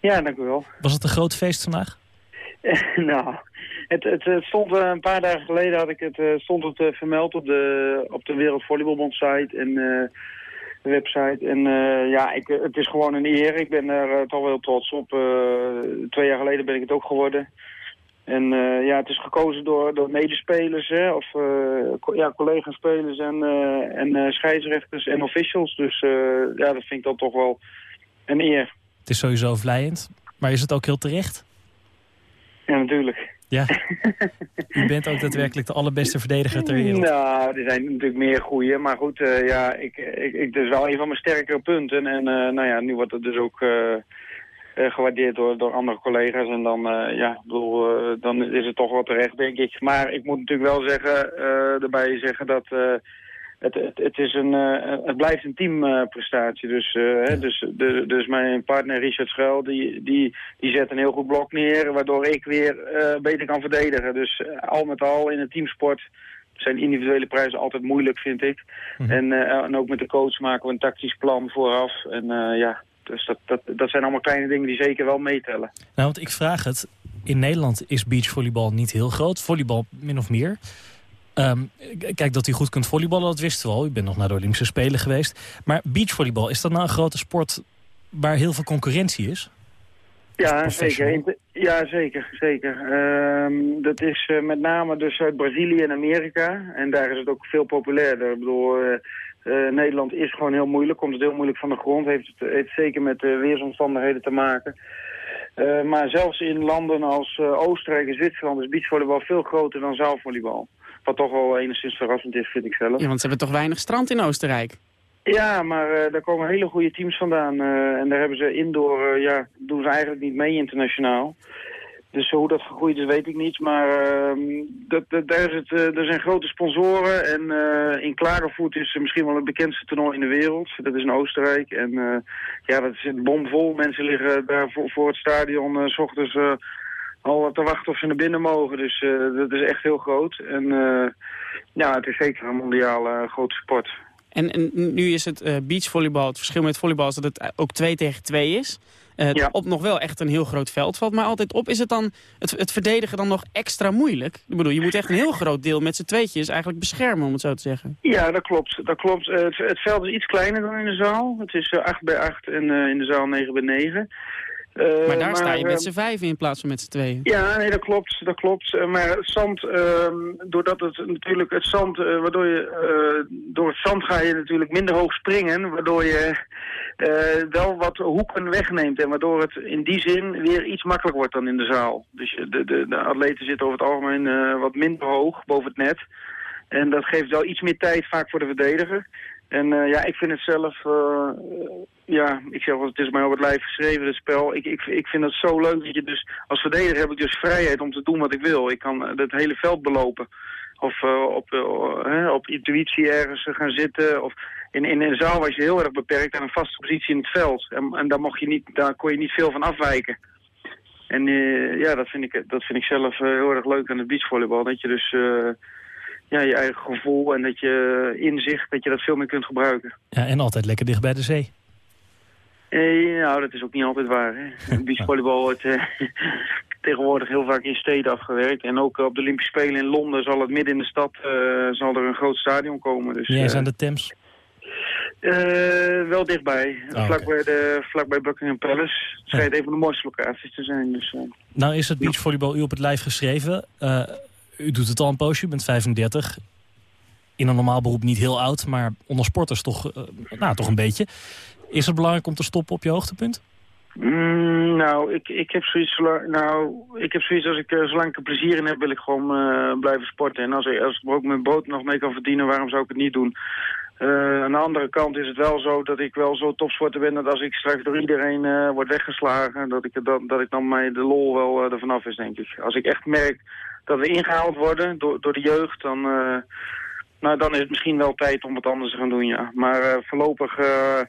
Ja, dank u wel. Was het een groot feest vandaag? nou, het, het, het stond eh, een paar dagen geleden had ik het, eh, stond het eh, vermeld op de, op de Wereldvolleybalbond site en eh, de website. En eh, ja, ik, het is gewoon een eer. Ik ben er eh, toch wel trots op. Eh, twee jaar geleden ben ik het ook geworden. En eh, ja, het is gekozen door, door medespelers, hè, of eh, co- ja, collega-spelers en, eh, en eh, scheidsrechters en officials. Dus eh, ja, dat vind ik dan toch wel een eer. Het is sowieso vlijend, maar is het ook heel terecht? Ja, natuurlijk. Ja. U bent ook daadwerkelijk de allerbeste verdediger ter wereld. Nou, er zijn natuurlijk meer goeie. Maar goed, eh, ja, ik, ik, ik, dat is wel een van mijn sterkere punten. En eh, nou ja, nu wordt het dus ook eh, gewaardeerd door, door andere collega's. En dan, ja, ik bedoel, dan is het toch wel terecht, denk ik. Maar ik moet natuurlijk wel zeggen, erbij zeggen dat... het, het, het, is een, eh, het blijft een teamprestatie. dus, eh, dus, de, dus mijn partner Richard Schuil, die, die, die zet een heel goed blok neer... waardoor ik weer eh, beter kan verdedigen. Dus al met al in een teamsport zijn individuele prijzen altijd moeilijk, vind ik. en, eh, en ook met de coach maken we een tactisch plan vooraf. En ja, dus dat, dat, dat zijn allemaal kleine dingen die zeker wel meetellen. Nou, want ik vraag het. In Nederland is beachvolleybal niet heel groot. Volleybal min of meer. K- kijk, dat u goed kunt volleyballen, dat wisten we al. U bent nog naar de Olympische Spelen geweest. Maar beachvolleybal, is dat nou een grote sport waar heel veel concurrentie is? Ja, zeker. Ja, zeker. zeker. Ehm, dat is eh, met name dus uit Brazilië en Amerika. En daar is het ook veel populairder. Ik bedoel, eh, eh, Nederland is gewoon heel moeilijk. Komt het heel moeilijk van de grond. Heeft, het heeft zeker met de weersomstandigheden te maken. Maar zelfs in landen als Oostenrijk en Zwitserland is beachvolleybal veel groter dan zaalvolleybal. Wat toch wel enigszins verrassend is, vind ik zelf. Ja, want ze hebben toch weinig strand in Oostenrijk? Ja, maar eh, daar komen hele goede teams vandaan. eh, en daar hebben ze indoor, eh, ja, doen ze eigenlijk niet mee internationaal. Dus hoe dat gegroeid is, weet ik niet. Maar ehm, dat, dat, daar is het, er zijn grote sponsoren. En in Klagenvoet is misschien wel het bekendste toernooi in de wereld. Dat is in Oostenrijk. En ja, dat is bomvol. Mensen liggen daar voor, voor het stadion s ochtends al te wachten of ze naar binnen mogen. Dus eh, dat is echt heel groot. En eh, ja, het is zeker een mondiale eh, grote sport. En, en nu is het eh, beachvolleybal, het verschil met volleybal is dat het ook 2 tegen 2 is. Het op nog wel echt een heel groot veld valt, maar altijd op. Is het dan het, het verdedigen dan nog extra moeilijk? Ik bedoel, je moet echt een heel groot deel met z'n tweetjes eigenlijk beschermen, om het zo te zeggen. Ja, dat klopt. Dat klopt. Het, het veld is iets kleiner dan in de zaal. Het is eh, 8 bij 8 en in de zaal 9 bij 9. Eh, maar daar sta je eh, met z'n vijven in plaats van met z'n tweeën. Ja, nee, dat klopt. Dat klopt. Eh, maar het zand, ehm, doordat het natuurlijk het zand, eh, waardoor je, eh, door het zand ga je natuurlijk minder hoog springen, waardoor je eh, wel wat hoeken wegneemt en waardoor het in die zin weer iets makkelijker wordt dan in de zaal. Dus de, de, de atleten zitten over het algemeen eh, wat minder hoog boven het net. En dat geeft wel iets meer tijd vaak voor de verdediger. En eh, ja, ik vind het zelf, eh, ja, ik zeg wel, het is mij op het lijf geschreven, het spel. Ik, ik, ik vind het zo leuk dat je dus, als verdediger heb ik dus vrijheid om te doen wat ik wil. Ik kan eh, het hele veld belopen. Of eh, op, eh, op intuïtie ergens gaan zitten. Of in, in een zaal was je heel erg beperkt aan een vaste positie in het veld. En, en daar, mocht je niet, daar kon je niet veel van afwijken. En eh, ja, dat vind ik, dat vind ik zelf eh, heel erg leuk aan het beachvolleybal. Dat je dus eh, ja, je eigen gevoel en dat je inzicht, dat je dat veel meer kunt gebruiken. Ja, en altijd lekker dicht bij de zee. Eh, nou, dat is ook niet altijd waar. Hè. Beachvolleybal wordt eh, tegenwoordig heel vaak in steden afgewerkt. En ook op de Olympische Spelen in Londen zal het midden in de stad eh, zal er een groot stadion komen. Dus, Jij is eh, aan de Thames. wel dichtbij. Oh, vlakbij, de, vlakbij Buckingham Palace. Het schijnt een van de mooiste locaties te zijn. Dus. Nou is het beachvolleybal u op het lijf geschreven. U doet het al een poosje, u bent 35. In een normaal beroep niet heel oud, maar onder sporters toch, eh, nou, toch een beetje. Is het belangrijk om te stoppen op je hoogtepunt? Mm, nou, ik, ik heb zoiets, nou, ik heb zoiets als ik, eh, zolang ik er plezier in heb, wil ik gewoon eh, blijven sporten. En als, ik- als ik ook mijn brood nog mee kan verdienen, waarom zou ik het niet doen? Eh, aan de andere kant is het wel zo dat ik wel zo topsporter ben dat als ik straks door iedereen word weggeslagen, dat ik, dan, dat ik dan mij de lol wel eh, er vanaf is, denk ik. Als ik echt merk dat we ingehaald worden door, door de jeugd, dan, eh, nou, dan is het misschien wel tijd om wat anders te gaan doen, ja. Maar eh, voorlopig eh,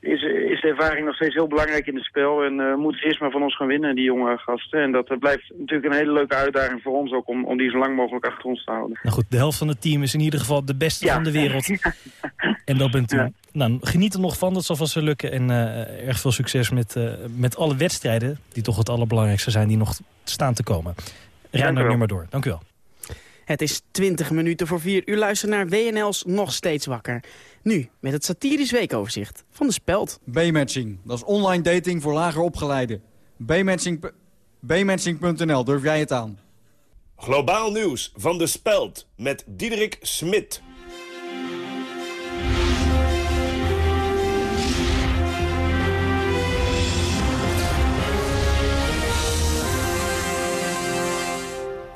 is, is de ervaring nog steeds heel belangrijk in het spel. En eh, moeten ze eerst maar van ons gaan winnen, die jonge gasten. En dat blijft natuurlijk een hele leuke uitdaging voor ons ook om, om die zo lang mogelijk achter ons te houden. Nou goed, de helft van het team is in ieder geval de beste van de wereld. En dat bent u. Nou, geniet er nog van, dat zal vast wel lukken. En erg veel succes met, met alle wedstrijden, die toch het allerbelangrijkste zijn, die nog staan te komen. Rijn wel. nu maar door. Dank u wel. Het is 20 minuten voor 4. U luistert naar WNL's Nog Steeds Wakker. Nu met het satirisch weekoverzicht van de Speld. B-matching, dat is online dating voor lager opgeleiden. B-matching- B-matching.nl, durf jij het aan? Globaal nieuws van de Speld met Diederik Smit.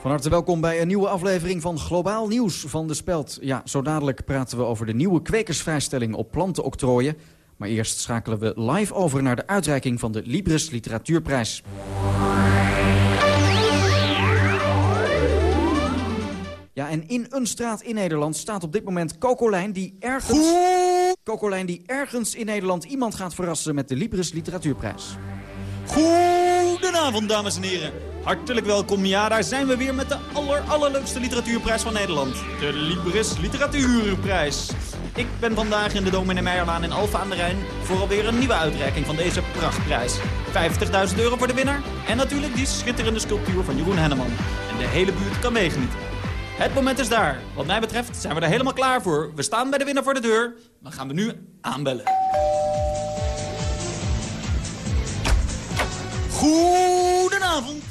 Van harte welkom bij een nieuwe aflevering van Globaal Nieuws van De Speld. Ja, zo dadelijk praten we over de nieuwe kwekersvrijstelling op plantenoctrooien. Maar eerst schakelen we live over naar de uitreiking van de Libris Literatuurprijs. Ja, en in een straat in Nederland staat op dit moment Cocolijn die ergens... Cocolijn die ergens in Nederland iemand gaat verrassen met de Libris Literatuurprijs. Goedenavond, dames en heren. Hartelijk welkom. Ja, daar zijn we weer met de aller, allerleukste literatuurprijs van Nederland. De Libris Literatuurprijs. Ik ben vandaag in de Dominee Meijerlaan in Alfa aan de Rijn... voor alweer een nieuwe uitreiking van deze prachtprijs. 50.000 euro voor de winnaar. En natuurlijk die schitterende sculptuur van Jeroen Henneman. En de hele buurt kan meegenieten. Het moment is daar. Wat mij betreft zijn we er helemaal klaar voor. We staan bij de winnaar voor de deur. Dan gaan we nu aanbellen. Goedenavond.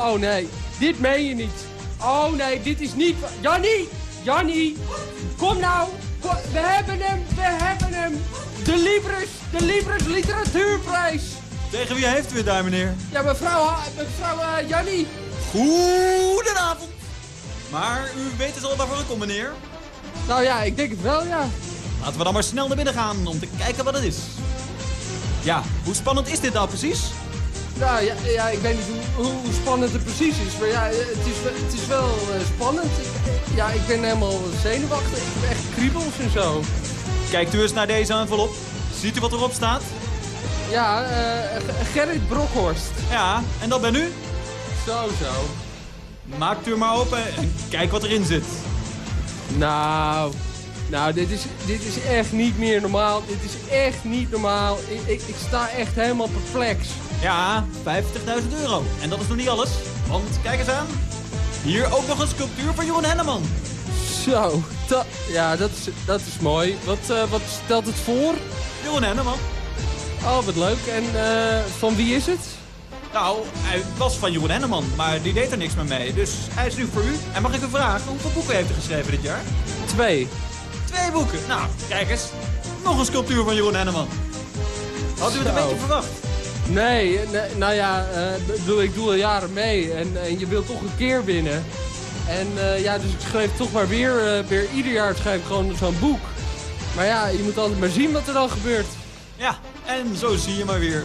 Oh nee, dit meen je niet. Oh nee, dit is niet... Jannie! Jannie! Kom nou! Kom- we hebben hem! We hebben hem! De Libris! De Libris Literatuurprijs! Tegen wie heeft u het daar, meneer? Ja, mevrouw, Ha- mevrouw eh, Jannie! Goedenavond. Maar u weet dus al waarvoor ik kom, meneer. Nou ja, ik denk het wel, ja. Laten we dan maar snel naar binnen gaan om te kijken wat het is. Ja, hoe spannend is dit nou precies? Nou ja, ja ik weet niet hoe, hoe spannend het precies is. Maar ja, het is, wel- het is wel eh, spannend. Ik, ja, ik ben helemaal zenuwachtig. Ik heb echt kriebels en zo. Kijkt u eens naar deze envelop. Ziet u wat erop staat? Ja, eh, Gerrit Brokhorst. Ja, en dat ben u? Zo, zo. Maakt u maar open en kijk wat erin zit. Nou, nou dit, is, dit is echt niet meer normaal. Dit is echt niet normaal. Ik, ik, ik sta echt helemaal perplex. Ja, 50.000 euro. En dat is nog niet alles. Want kijk eens aan. Hier ook nog een sculptuur van Jeroen Henneman. Zo, dat, ja, dat is, dat is mooi. Wat, eh, wat stelt het voor? Jeroen Henneman. Oh, wat leuk. En eh, van wie is het? Nou, hij was van Jeroen Henneman, maar die deed er niks meer mee. Dus hij is nu voor u. En mag ik u vragen, hoeveel boeken heeft u geschreven dit jaar? Twee. Twee boeken. Nou, kijk eens. Nog een sculptuur van Jeroen Henneman. Had u het een beetje verwacht? Nee, nou ja, eh, bedoel, ik doe al jaren mee en, en je wilt toch een keer winnen. En eh, ja, dus ik schreef toch maar weer, eh, weer ieder jaar schrijf ik gewoon zo'n boek. Maar ja, je moet altijd maar zien wat er dan gebeurt. Ja, en zo zie je maar weer.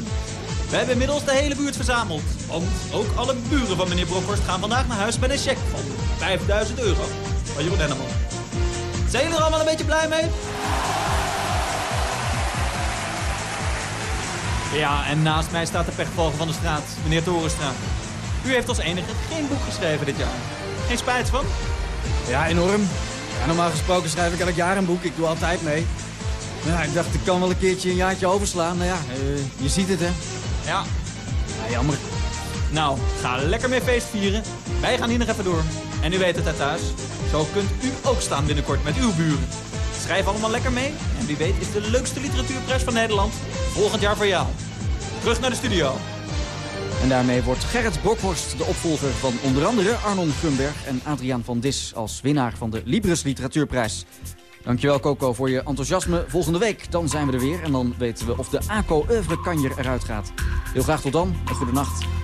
We hebben inmiddels de hele buurt verzameld. Want ook alle buren van meneer Brokhorst gaan vandaag naar huis met een cheque van 5000 euro. Van Jeroen Henneman. Zijn jullie er allemaal een beetje blij mee? Ja, en naast mij staat de pechvolger van de straat, meneer Torenstra. U heeft als enige geen boek geschreven dit jaar. Geen spijt van? Ja, enorm. Ja, normaal gesproken schrijf ik elk jaar een boek. Ik doe altijd mee. Ja, ik dacht, ik kan wel een keertje een jaartje overslaan. Nou ja, eh, je ziet het, hè. Ja. Ja, jammer. Nou, ga lekker mee feest vieren. Wij gaan hier nog even door. En u weet het hè thuis. Zo kunt u ook staan binnenkort met uw buren. Schrijf allemaal lekker mee. En wie weet is de leukste literatuurprijs van Nederland volgend jaar voor jou. Terug naar de studio. En daarmee wordt Gerrit Brokhorst de opvolger van onder andere Arnon Grunberg en Adriaan van Dis als winnaar van de Libris Literatuurprijs. Dankjewel Coco voor je enthousiasme. Volgende week dan zijn we er weer en dan weten we of de ACO Oeuvre Kanjer eruit gaat. Heel graag tot dan en goede nacht.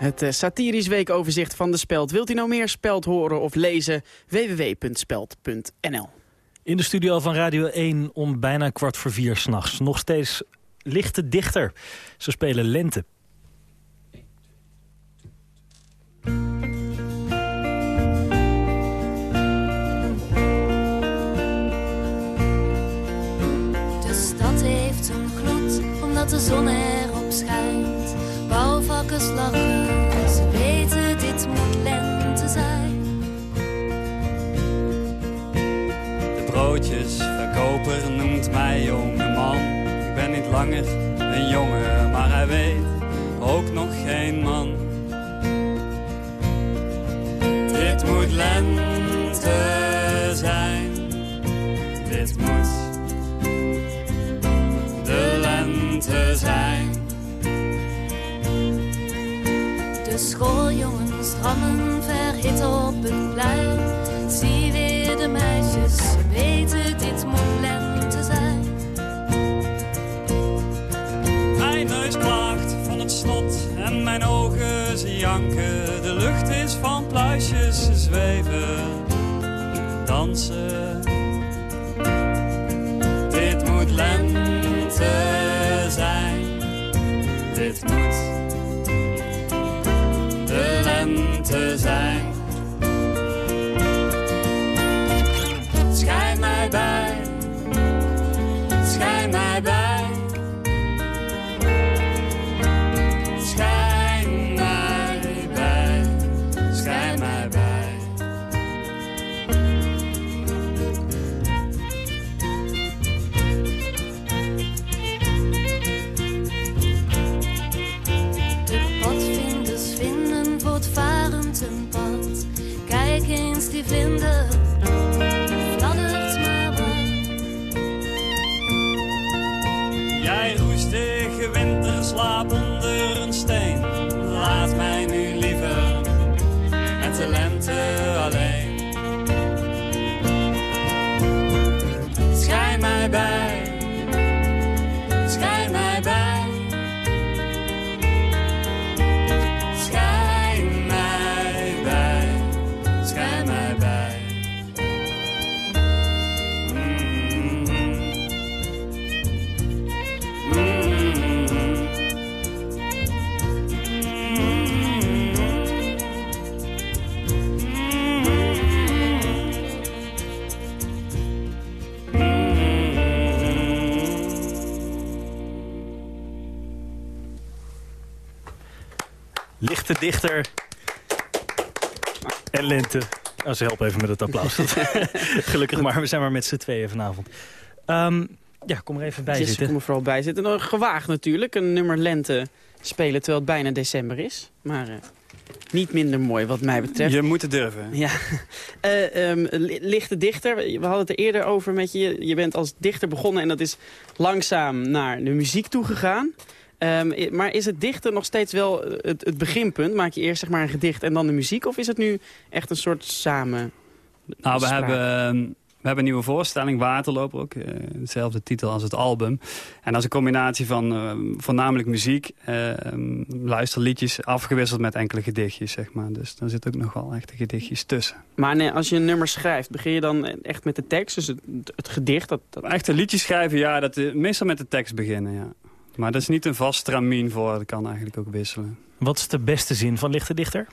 Het eh, satirisch weekoverzicht van de Speld. Wilt u nou meer Speld horen of lezen? www.speld.nl In de studio van Radio 1 om bijna kwart voor vier s'nachts. Nog steeds lichte dichter. Ze spelen lente. De stad heeft een gloed omdat de zon erop schijnt. Bouwvakkers lachen, ze weten dit moet lente zijn. De broodjesverkoper noemt mij jonge man. Ik ben niet langer een jongen, maar hij weet ook nog geen man. Dit moet lente zijn. Dit moet de lente zijn. schooljongens rammen verhit op het plein. Zie weer de meisjes, ze weten dit moet lente zijn. Mijn neus klaagt van het slot en mijn ogen ze janken. De lucht is van pluisjes, zweven, dansen. Lichte dichter en lente. Nou, ze helpen even met het applaus. Gelukkig maar, we zijn maar met z'n tweeën vanavond. Ehm, ja, kom er even bij Yes, zitten. kom er vooral bij zitten. Nou, gewaagd natuurlijk, een nummer lente spelen terwijl het bijna december is. Maar eh, niet minder mooi wat mij betreft. Je moet het durven. Ja, Eh, ehm, li- lichte dichter. We hadden het er eerder over met je. Je bent als dichter begonnen en dat is langzaam naar de muziek toegegaan. Ehm, i- maar is het dichten nog steeds wel eh, het, het beginpunt? Maak je eerst zeg maar een gedicht en dan de muziek? Of is het nu echt een soort samen... Nou, we spraak? hebben, ehm, we hebben een nieuwe voorstelling, Waterloper ook. eh, dezelfde titel als het album. En dat is een combinatie van eh, voornamelijk muziek, eh, luisterliedjes... afgewisseld met enkele gedichtjes, zeg maar. Dus daar zit ook nog wel echte gedichtjes tussen. Maar nee, als je een nummer schrijft, begin je dan echt met de tekst? Dus het, het gedicht? Dat, dat... Echte liedjes schrijven, ja, dat, eh, meestal met de tekst beginnen, ja. Maar dat is niet een vast stramien voor, dat kan eigenlijk ook wisselen. Wat is de beste zin van lichte dichter?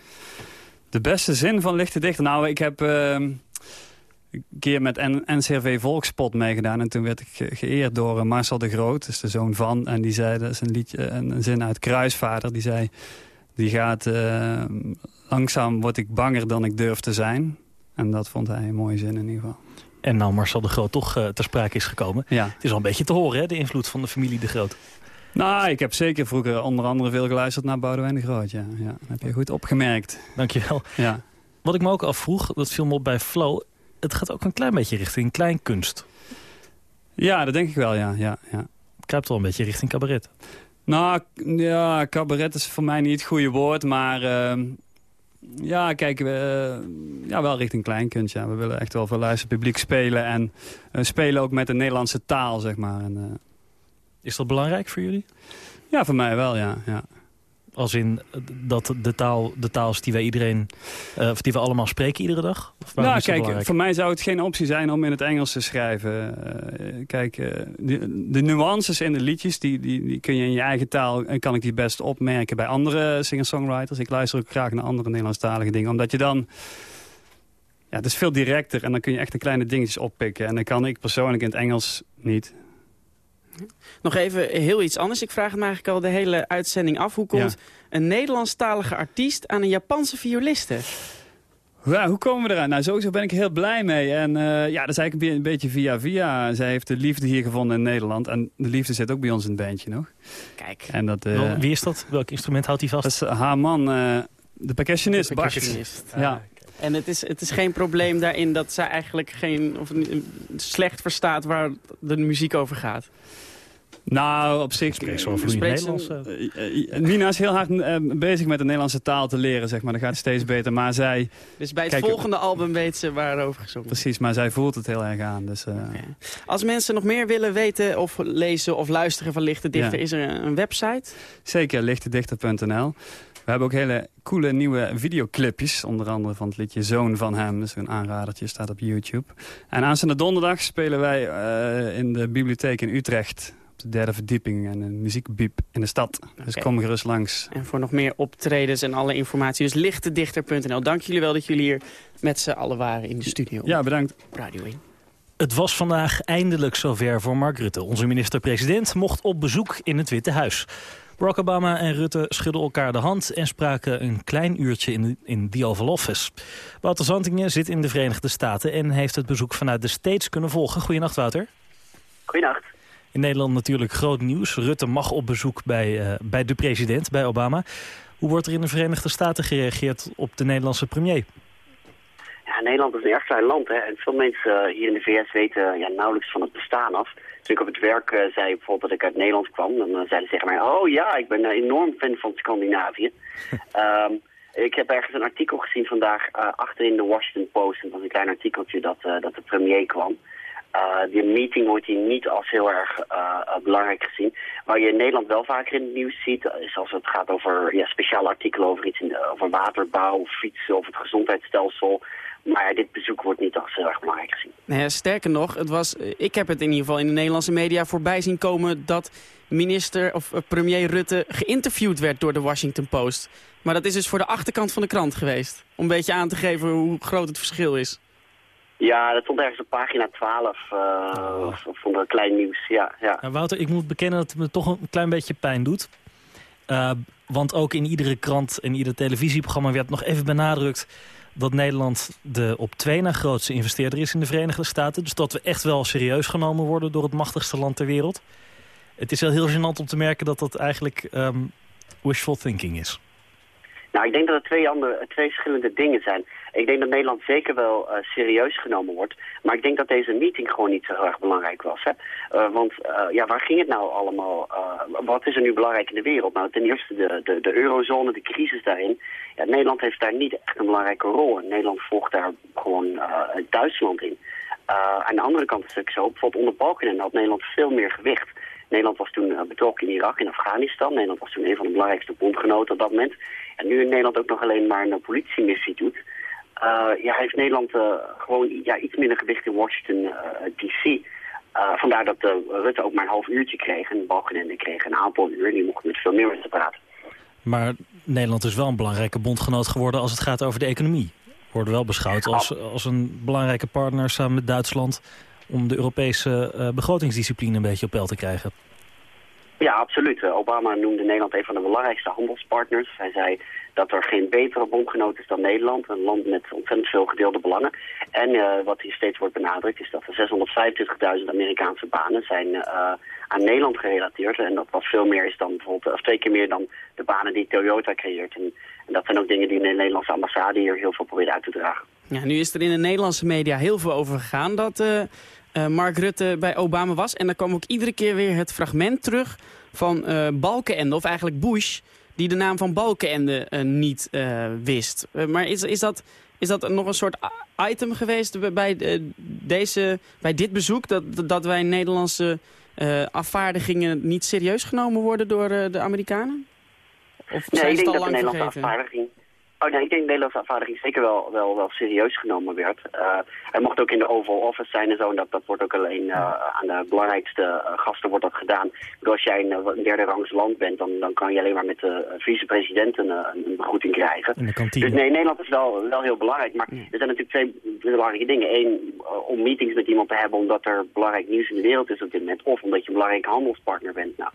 De beste zin van lichte dichter? Nou, ik heb eh, een keer met N NCRV Volkspot meegedaan. En toen werd ik ge- geëerd door eh, Marcel de Groot, dus de zoon van. En die zei, dat is een, liedje, een, een zin uit Kruisvader. Die zei, die gaat, eh, langzaam word ik banger dan ik durf te zijn. En dat vond hij een mooie zin in ieder geval. En nou Marcel de Groot toch eh, ter sprake is gekomen. Ja. Het is al een beetje te horen, hè, de invloed van de familie de Groot. Nou, ik heb zeker vroeger onder andere veel geluisterd naar Boudewijn de Groot. Ja, ja dat heb je goed opgemerkt. Dankjewel. Ja. Wat ik me ook afvroeg, dat viel me op bij Flow... het gaat ook een klein beetje richting kleinkunst. Ja, dat denk ik wel, ja. ja, ja. Het kruipt wel een beetje richting cabaret. Nou, ja, cabaret is voor mij niet het goede woord, maar... ehm, ja, kijk, we, eh, ja, wel richting kleinkunst, ja. We willen echt wel voor luisterpubliek spelen en eh, spelen ook met de Nederlandse taal, zeg maar. En, eh, Is dat belangrijk voor jullie? ja, voor mij wel, ja. ja. Als in dat de taal, de taal is die wij iedereen, eh, of die we allemaal spreken iedere dag? Of Nou, kijk, voor mij zou het geen optie zijn om in het Engels te schrijven. Eh, kijk, eh, de, de nuances in de liedjes, die, die, die kun je in je eigen taal... en kan ik die best opmerken bij andere singer-songwriters. Ik luister ook graag naar andere Nederlandstalige dingen. Omdat je dan... Ja, het is veel directer en dan kun je echt de kleine dingetjes oppikken. En dan kan ik persoonlijk in het Engels niet. Nog even heel iets anders. Ik vraag me eigenlijk al de hele uitzending af. Hoe komt een Nederlandstalige artiest aan een Japanse violiste? Ja, hoe komen we eraan? Nou, sowieso ben ik heel blij mee. En eh, ja, dat is eigenlijk een beetje via via. Zij heeft de liefde hier gevonden in Nederland. En de liefde zit ook bij ons in het bandje nog. Kijk. En dat, eh, Wel, Wie is dat? Welk instrument houdt hij vast? Dat is haar man, eh, de percussionist, De Bart. percussionist. Ja. En het is, het is geen probleem daarin dat zij eigenlijk geen, of, slecht verstaat waar de muziek over gaat. Nou, op zich... Spreekt zo vloeiend Nederlands. eh. Eh, eh, Nina is heel hard bezig met de Nederlandse taal te leren, zeg maar. Dat gaat steeds beter. Maar zij... Dus bij het Kijk, volgende album weet ze waarover gezongen wordt. Precies, maar zij voelt het heel erg aan. Dus, eh, Als mensen nog meer willen weten of lezen of luisteren van Lichte Dichter, Ja. is er een website? Zeker, lichtedichter.nl. We hebben ook hele coole nieuwe videoclipjes. Onder andere van het liedje Zoon van hem. Dat is een aanradertje, staat op YouTube. En aanstaande donderdag spelen wij eh, in de bibliotheek in Utrecht op de derde verdieping en een muziekbiep in de stad. Dus kom gerust langs. En voor nog meer optredens en alle informatie, dus lichtedichter.nl. Dank jullie wel dat jullie hier met z'n allen waren in de studio. Ja, bedankt. Radio 1. Het was vandaag eindelijk zover voor Mark Rutte. Onze minister-president mocht op bezoek in het Witte Huis. Barack Obama en Rutte schudden elkaar de hand... en spraken een klein uurtje in, in the Oval Office. Wouter Zantingen zit in de Verenigde Staten... en heeft het bezoek vanuit de States kunnen volgen. Goedenacht, Wouter. Goedenacht. In Nederland natuurlijk groot nieuws. Rutte mag op bezoek bij, eh, bij de president, bij Obama. Hoe wordt er in de Verenigde Staten gereageerd op de Nederlandse premier? Ja, Nederland is een erg klein land hè? en veel mensen eh, hier in de VS weten ja, nauwelijks van het bestaan af. Toen ik op het werk eh, zei bijvoorbeeld dat ik uit Nederland kwam, dan eh, zeiden ze tegen mij, oh ja, ik ben een enorm fan van Scandinavië. Ehm, ik heb ergens een artikel gezien vandaag uh, achterin de Washington Post, en dat was een klein artikeltje dat, dat de premier kwam. Uh, die meeting wordt hier niet als heel erg uh, belangrijk gezien. Waar je in Nederland wel vaker in het nieuws ziet, is als het gaat over ja, speciale artikelen over iets in over waterbouw, fietsen of het gezondheidsstelsel. Maar dit bezoek wordt niet als heel erg belangrijk gezien. Nee, sterker nog, het was, ik heb het in ieder geval in de Nederlandse media voorbij zien komen dat minister of premier Rutte geïnterviewd werd door de Washington Post. Maar dat is dus voor de achterkant van de krant geweest. Om een beetje aan te geven hoe groot het verschil is. Ja, dat stond ergens op pagina 12 uh, oh. van de klein nieuws. Ja, ja. Nou, Wouter, ik moet bekennen dat het me toch een klein beetje pijn doet. Uh, want ook in iedere krant en ieder televisieprogramma werd nog even benadrukt dat Nederland de op twee na grootste investeerder is in de Verenigde Staten. Dus dat we echt wel serieus genomen worden door het machtigste land ter wereld. Het is wel heel gênant om te merken dat dat eigenlijk um, wishful thinking is. Nou, ik denk dat het twee, andere, twee verschillende dingen zijn. Ik denk dat Nederland zeker wel uh, serieus genomen wordt. Maar ik denk dat deze meeting gewoon niet zo heel erg belangrijk was. Hè? Uh, want uh, ja, waar ging het nou allemaal? wat is er nu belangrijk in de wereld? Nou, ten eerste de, de, de eurozone, de crisis daarin. Ja, Nederland heeft daar niet echt een belangrijke rol. En Nederland volgt daar gewoon Duitsland in. aan de andere kant is het ook zo, bijvoorbeeld onder Balkenende had Nederland veel meer gewicht. Nederland was toen betrokken in Irak en Afghanistan. Nederland was toen een van de belangrijkste bondgenoten op dat moment. En nu in Nederland ook nog alleen maar een politiemissie doet. Uh, ja, heeft Nederland uh, gewoon ja, iets minder gewicht in Washington uh, D.C. vandaar dat Rutte ook maar een half uurtje kreeg en Balkenende kreeg een aantal uur. Die mochten met veel meer mensen praten. Maar Nederland is wel een belangrijke bondgenoot geworden als het gaat over de economie. Worden wel beschouwd als, als een belangrijke partner samen met Duitsland... om de Europese begrotingsdiscipline een beetje op peil te krijgen. Ja, absoluut. Obama noemde Nederland een van de belangrijkste handelspartners. Hij zei dat er geen betere bondgenoot is dan Nederland. Een land met ontzettend veel gedeelde belangen. En uh, wat hier steeds wordt benadrukt is dat er 625.000 Amerikaanse banen zijn uh, aan Nederland gerelateerd. En dat wat veel meer is dan bijvoorbeeld, of twee keer meer dan de banen die Toyota creëert. En, dat zijn ook dingen die de Nederlandse ambassade hier heel veel probeert uit te dragen. Ja, nu is er in de Nederlandse media heel veel over gegaan dat uh, Mark Rutte bij Obama was. En dan kwam ook iedere keer weer het fragment terug van Balkenende, of eigenlijk Bush die de naam van Balkenende uh, niet uh, wist. Uh, maar is, is, dat, is dat nog een soort item geweest bij, deze, bij dit bezoek? Dat, dat wij Nederlandse afvaardigingen niet serieus genomen worden door de Amerikanen? Of nee, ik denk dat de Nederlandse afvaardiging... Oh nee, ik denk dat de Nederlandse afvaardiging zeker wel, wel, wel serieus genomen werd. Uh, hij mocht ook in de Oval Office zijn en zo. En dat, dat wordt ook alleen uh, aan de belangrijkste uh, gasten wordt dat gedaan. Als jij een, een derde rangs land bent, dan, dan kan je alleen maar met de vicepresident een, een begroeting krijgen. Dus nee, Nederland is wel, wel heel belangrijk. Maar er zijn natuurlijk twee belangrijke dingen. Eén, om meetings met iemand te hebben omdat er belangrijk nieuws in de wereld is op dit moment. Of omdat je een belangrijke handelspartner bent. Nou,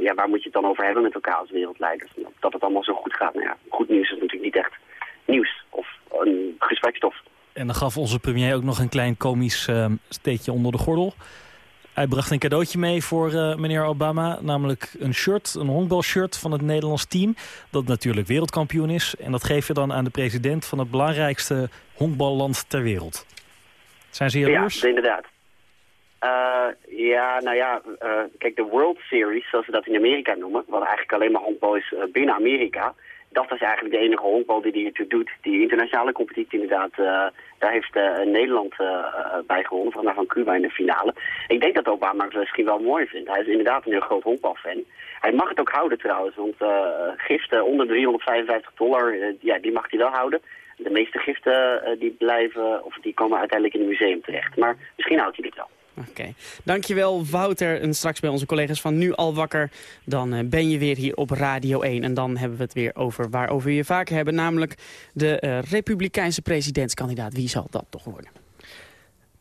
ja, waar moet je het dan over hebben met elkaar als wereldleiders? Dat het allemaal zo goed gaat. Nou ja, goed nieuws is natuurlijk niet echt nieuws of een gesprekstof. En dan gaf onze premier ook nog een klein komisch uh, steekje onder de gordel. Hij bracht een cadeautje mee voor uh, meneer Obama. Namelijk een shirt, een honkbalshirt van het Nederlands team. Dat natuurlijk wereldkampioen is. En dat geef je dan aan de president van het belangrijkste honkballand ter wereld. Zijn ze jaloers? Ja, inderdaad. Uh, ja, nou ja, uh, kijk, de World Series, zoals ze dat in Amerika noemen, wat eigenlijk alleen maar handbal is binnen Amerika, dat is eigenlijk de enige honkbal die hij natuurlijk doet. Die internationale competitie inderdaad, eh, daar heeft eh, Nederland uh, bij gewonnen, van, van Cuba in de finale. Ik denk dat Obama het misschien wel mooi vindt. Hij is inderdaad een heel groot honkbalfan. Hij mag het ook houden trouwens, want giften onder 355 dollar, ja, die mag hij wel houden. De meeste giften die blijven, of die komen uiteindelijk in het museum terecht. Maar misschien houdt hij dit wel. Oké. Dankjewel Wouter. En straks bij onze collega's van Nu Al Wakker. Dan uh, ben je weer hier op Radio 1. En dan hebben we het weer over waarover we je vaker hebben. Namelijk de uh, republikeinse presidentskandidaat. Wie zal dat toch worden?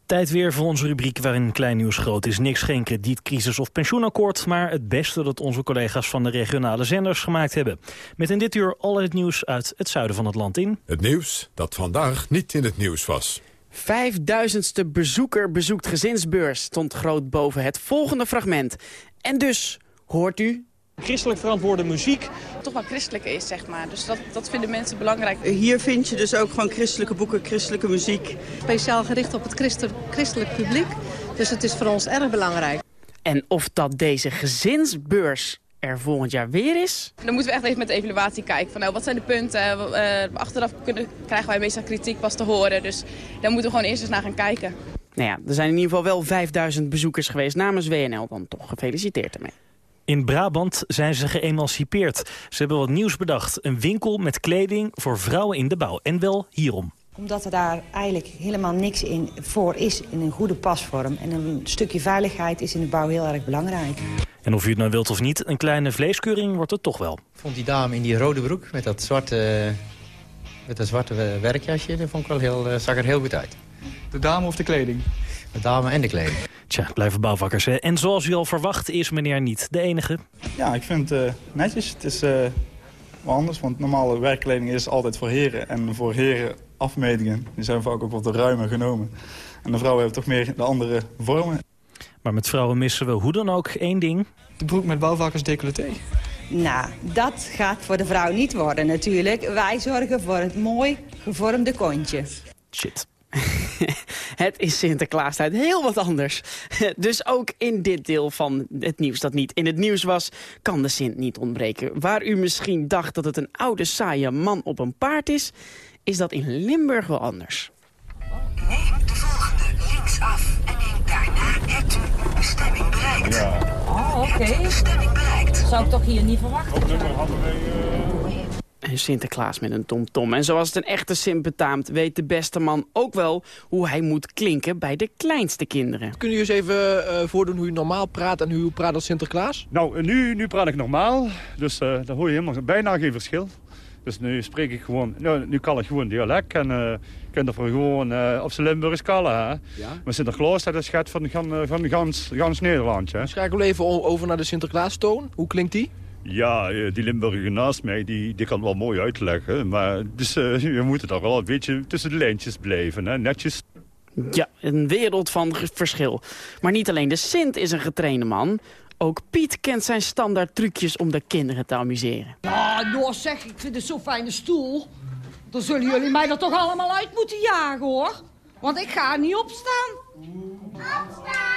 Tijd weer voor onze rubriek waarin klein nieuws groot is. Niks, geen kredietcrisis of pensioenakkoord... maar het beste dat onze collega's van de regionale zenders gemaakt hebben. Met in dit uur al het nieuws uit het zuiden van het land in. Het nieuws dat vandaag niet in het nieuws was. Vijfduizendste bezoeker bezoekt gezinsbeurs stond groot boven het volgende fragment. En dus hoort u... Christelijk verantwoorde muziek. Toch wel christelijk is, zeg maar. Dus dat, dat vinden mensen belangrijk. Hier vind je dus ook gewoon christelijke boeken, christelijke muziek. Speciaal gericht op het christelijk publiek. Dus het is voor ons erg belangrijk. En of dat deze gezinsbeurs er volgend jaar weer is? Dan moeten we echt even met de evaluatie kijken. Van, nou, wat zijn de punten? Uh, achteraf kunnen, krijgen wij meestal kritiek pas te horen. Dus daar moeten we gewoon eerst eens naar gaan kijken. Nou ja, er zijn in ieder geval wel 5000 bezoekers geweest namens WNL. Dan toch gefeliciteerd ermee. In Brabant zijn ze geëmancipeerd. Ze hebben wat nieuws bedacht. Een winkel met kleding voor vrouwen in de bouw. En wel hierom omdat er daar eigenlijk helemaal niks in voor is in een goede pasvorm. En een stukje veiligheid is in de bouw heel erg belangrijk. En of u het nou wilt of niet, een kleine vleeskeuring wordt het toch wel. Ik vond die dame in die rode broek met dat zwarte, met dat zwarte werkjasje, dat vond ik wel heel, eh, zag er heel goed uit. De dame of de kleding? De dame en de kleding. Tja, blijven bouwvakkers. Hè? En zoals u al verwacht is meneer niet de enige. Ja, ik vind het uh, netjes. Het is uh, wel anders, want normale werkkleding is altijd voor heren. En voor heren afmetingen, die zijn vaak ook wat ruimer genomen. En de vrouwen hebben toch meer de andere vormen. Maar met vrouwen missen we hoe dan ook één ding. De broek met bouwvakkers decolleté. Nou, dat gaat voor de vrouw niet worden natuurlijk. Wij zorgen voor het mooi gevormde kontje. Shit. het is Sinterklaastijd heel wat anders. Dus ook in dit deel van het nieuws dat niet in het nieuws was... kan de Sint niet ontbreken. Waar u misschien dacht dat het een oude saaie man op een paard is... is dat in Limburg wel anders. Neem de volgende linksaf en neem daarna uw bestemming bereikt. Ja. Oh, oké. Okay. Bestemming bereikt. Zou ik toch hier niet verwachten? En Sinterklaas met een tomtom. -tom. En zoals het een echte Sint betaamt... weet de beste man ook wel hoe hij moet klinken bij de kleinste kinderen. Kunnen jullie eens even uh, voordoen hoe u normaal praat en hoe u praat als Sinterklaas? Nou, nu, nu praat ik normaal. Dus uh, daar hoor je helemaal bijna geen verschil. Dus nu spreek ik gewoon, nou, nu kan ik gewoon dialect. En uh, kinderen gewoon uh, op zijn Limburgs kallen. Hè? Ja? Maar Sinterklaas, dat is gaat van, van, van gans, gans Nederland. Hè? Schakel even over naar de Sinterklaas-toon. Hoe klinkt die? Ja, eh, die Limburger naast mij, die, die kan het wel mooi uitleggen. Maar dus, uh, we moeten toch wel een beetje tussen de lijntjes blijven, hè? netjes. Ja, een wereld van verschil. Maar niet alleen de Sint is een getrainde man. Ook Piet kent zijn standaard trucjes om de kinderen te amuseren. Ja, nou zeg, ik vind het zo'n fijne stoel. Dan zullen jullie mij er toch allemaal uit moeten jagen, hoor. Want ik ga niet opstaan. Opstaan!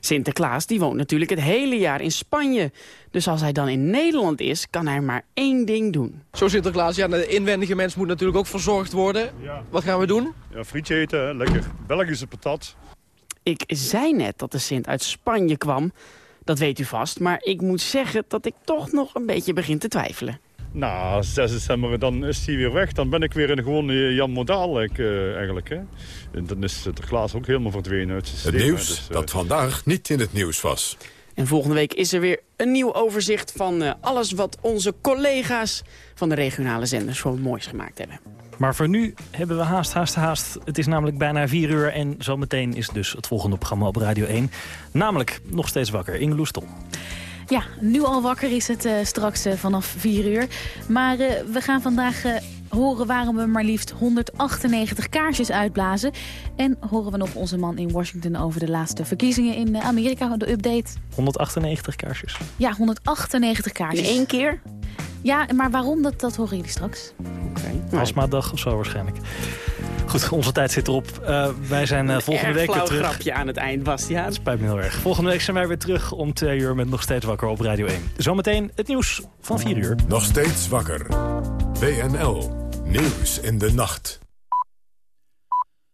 Sinterklaas die woont natuurlijk het hele jaar in Spanje. Dus als hij dan in Nederland is, kan hij maar één ding doen. Zo Sinterklaas, ja, de inwendige mens moet natuurlijk ook verzorgd worden. Ja. Wat gaan we doen? Ja, frietje eten, lekker Belgische patat. Ik zei net dat de Sint uit Spanje kwam. Dat weet u vast, maar ik moet zeggen dat ik toch nog een beetje begin te twijfelen. Nou, 6 december, dan is hij weer weg. Dan ben ik weer in gewoon Jan Modaal uh, eigenlijk. Hè. En dan is Sinterklaas ook helemaal verdwenen uit het systeem. Het nieuws dus, uh... dat vandaag niet in het nieuws was. En volgende week is er weer een nieuw overzicht van uh, alles wat onze collega's van de regionale zenders voor moois gemaakt hebben. Maar voor nu hebben we haast, haast, haast. Het is namelijk bijna 4 uur en zometeen is dus het volgende programma op Radio 1. Namelijk nog steeds wakker, Inge Stol. Ja, nu al wakker is het uh, straks uh, vanaf 4 uur. Maar uh, we gaan vandaag horen waarom we maar liefst 198 kaarsjes uitblazen. En horen we nog onze man in Washington over de laatste verkiezingen in Amerika, de update. 198 kaarsjes? Ja, 198 kaarsjes. In één keer? Ja, maar waarom, dat, dat horen jullie straks. Okay. Astma-dag of zo waarschijnlijk. Goed, onze tijd zit erop. Uh, wij zijn uh, volgende week weer terug. Een grapje aan het eind, Bastiaan. Het spijt me heel erg. Volgende week zijn wij weer terug om twee uur met Nog Steeds Wakker op Radio 1. Zometeen het nieuws van 4 uur. Nog Steeds Wakker. WNL. Nieuws in de nacht.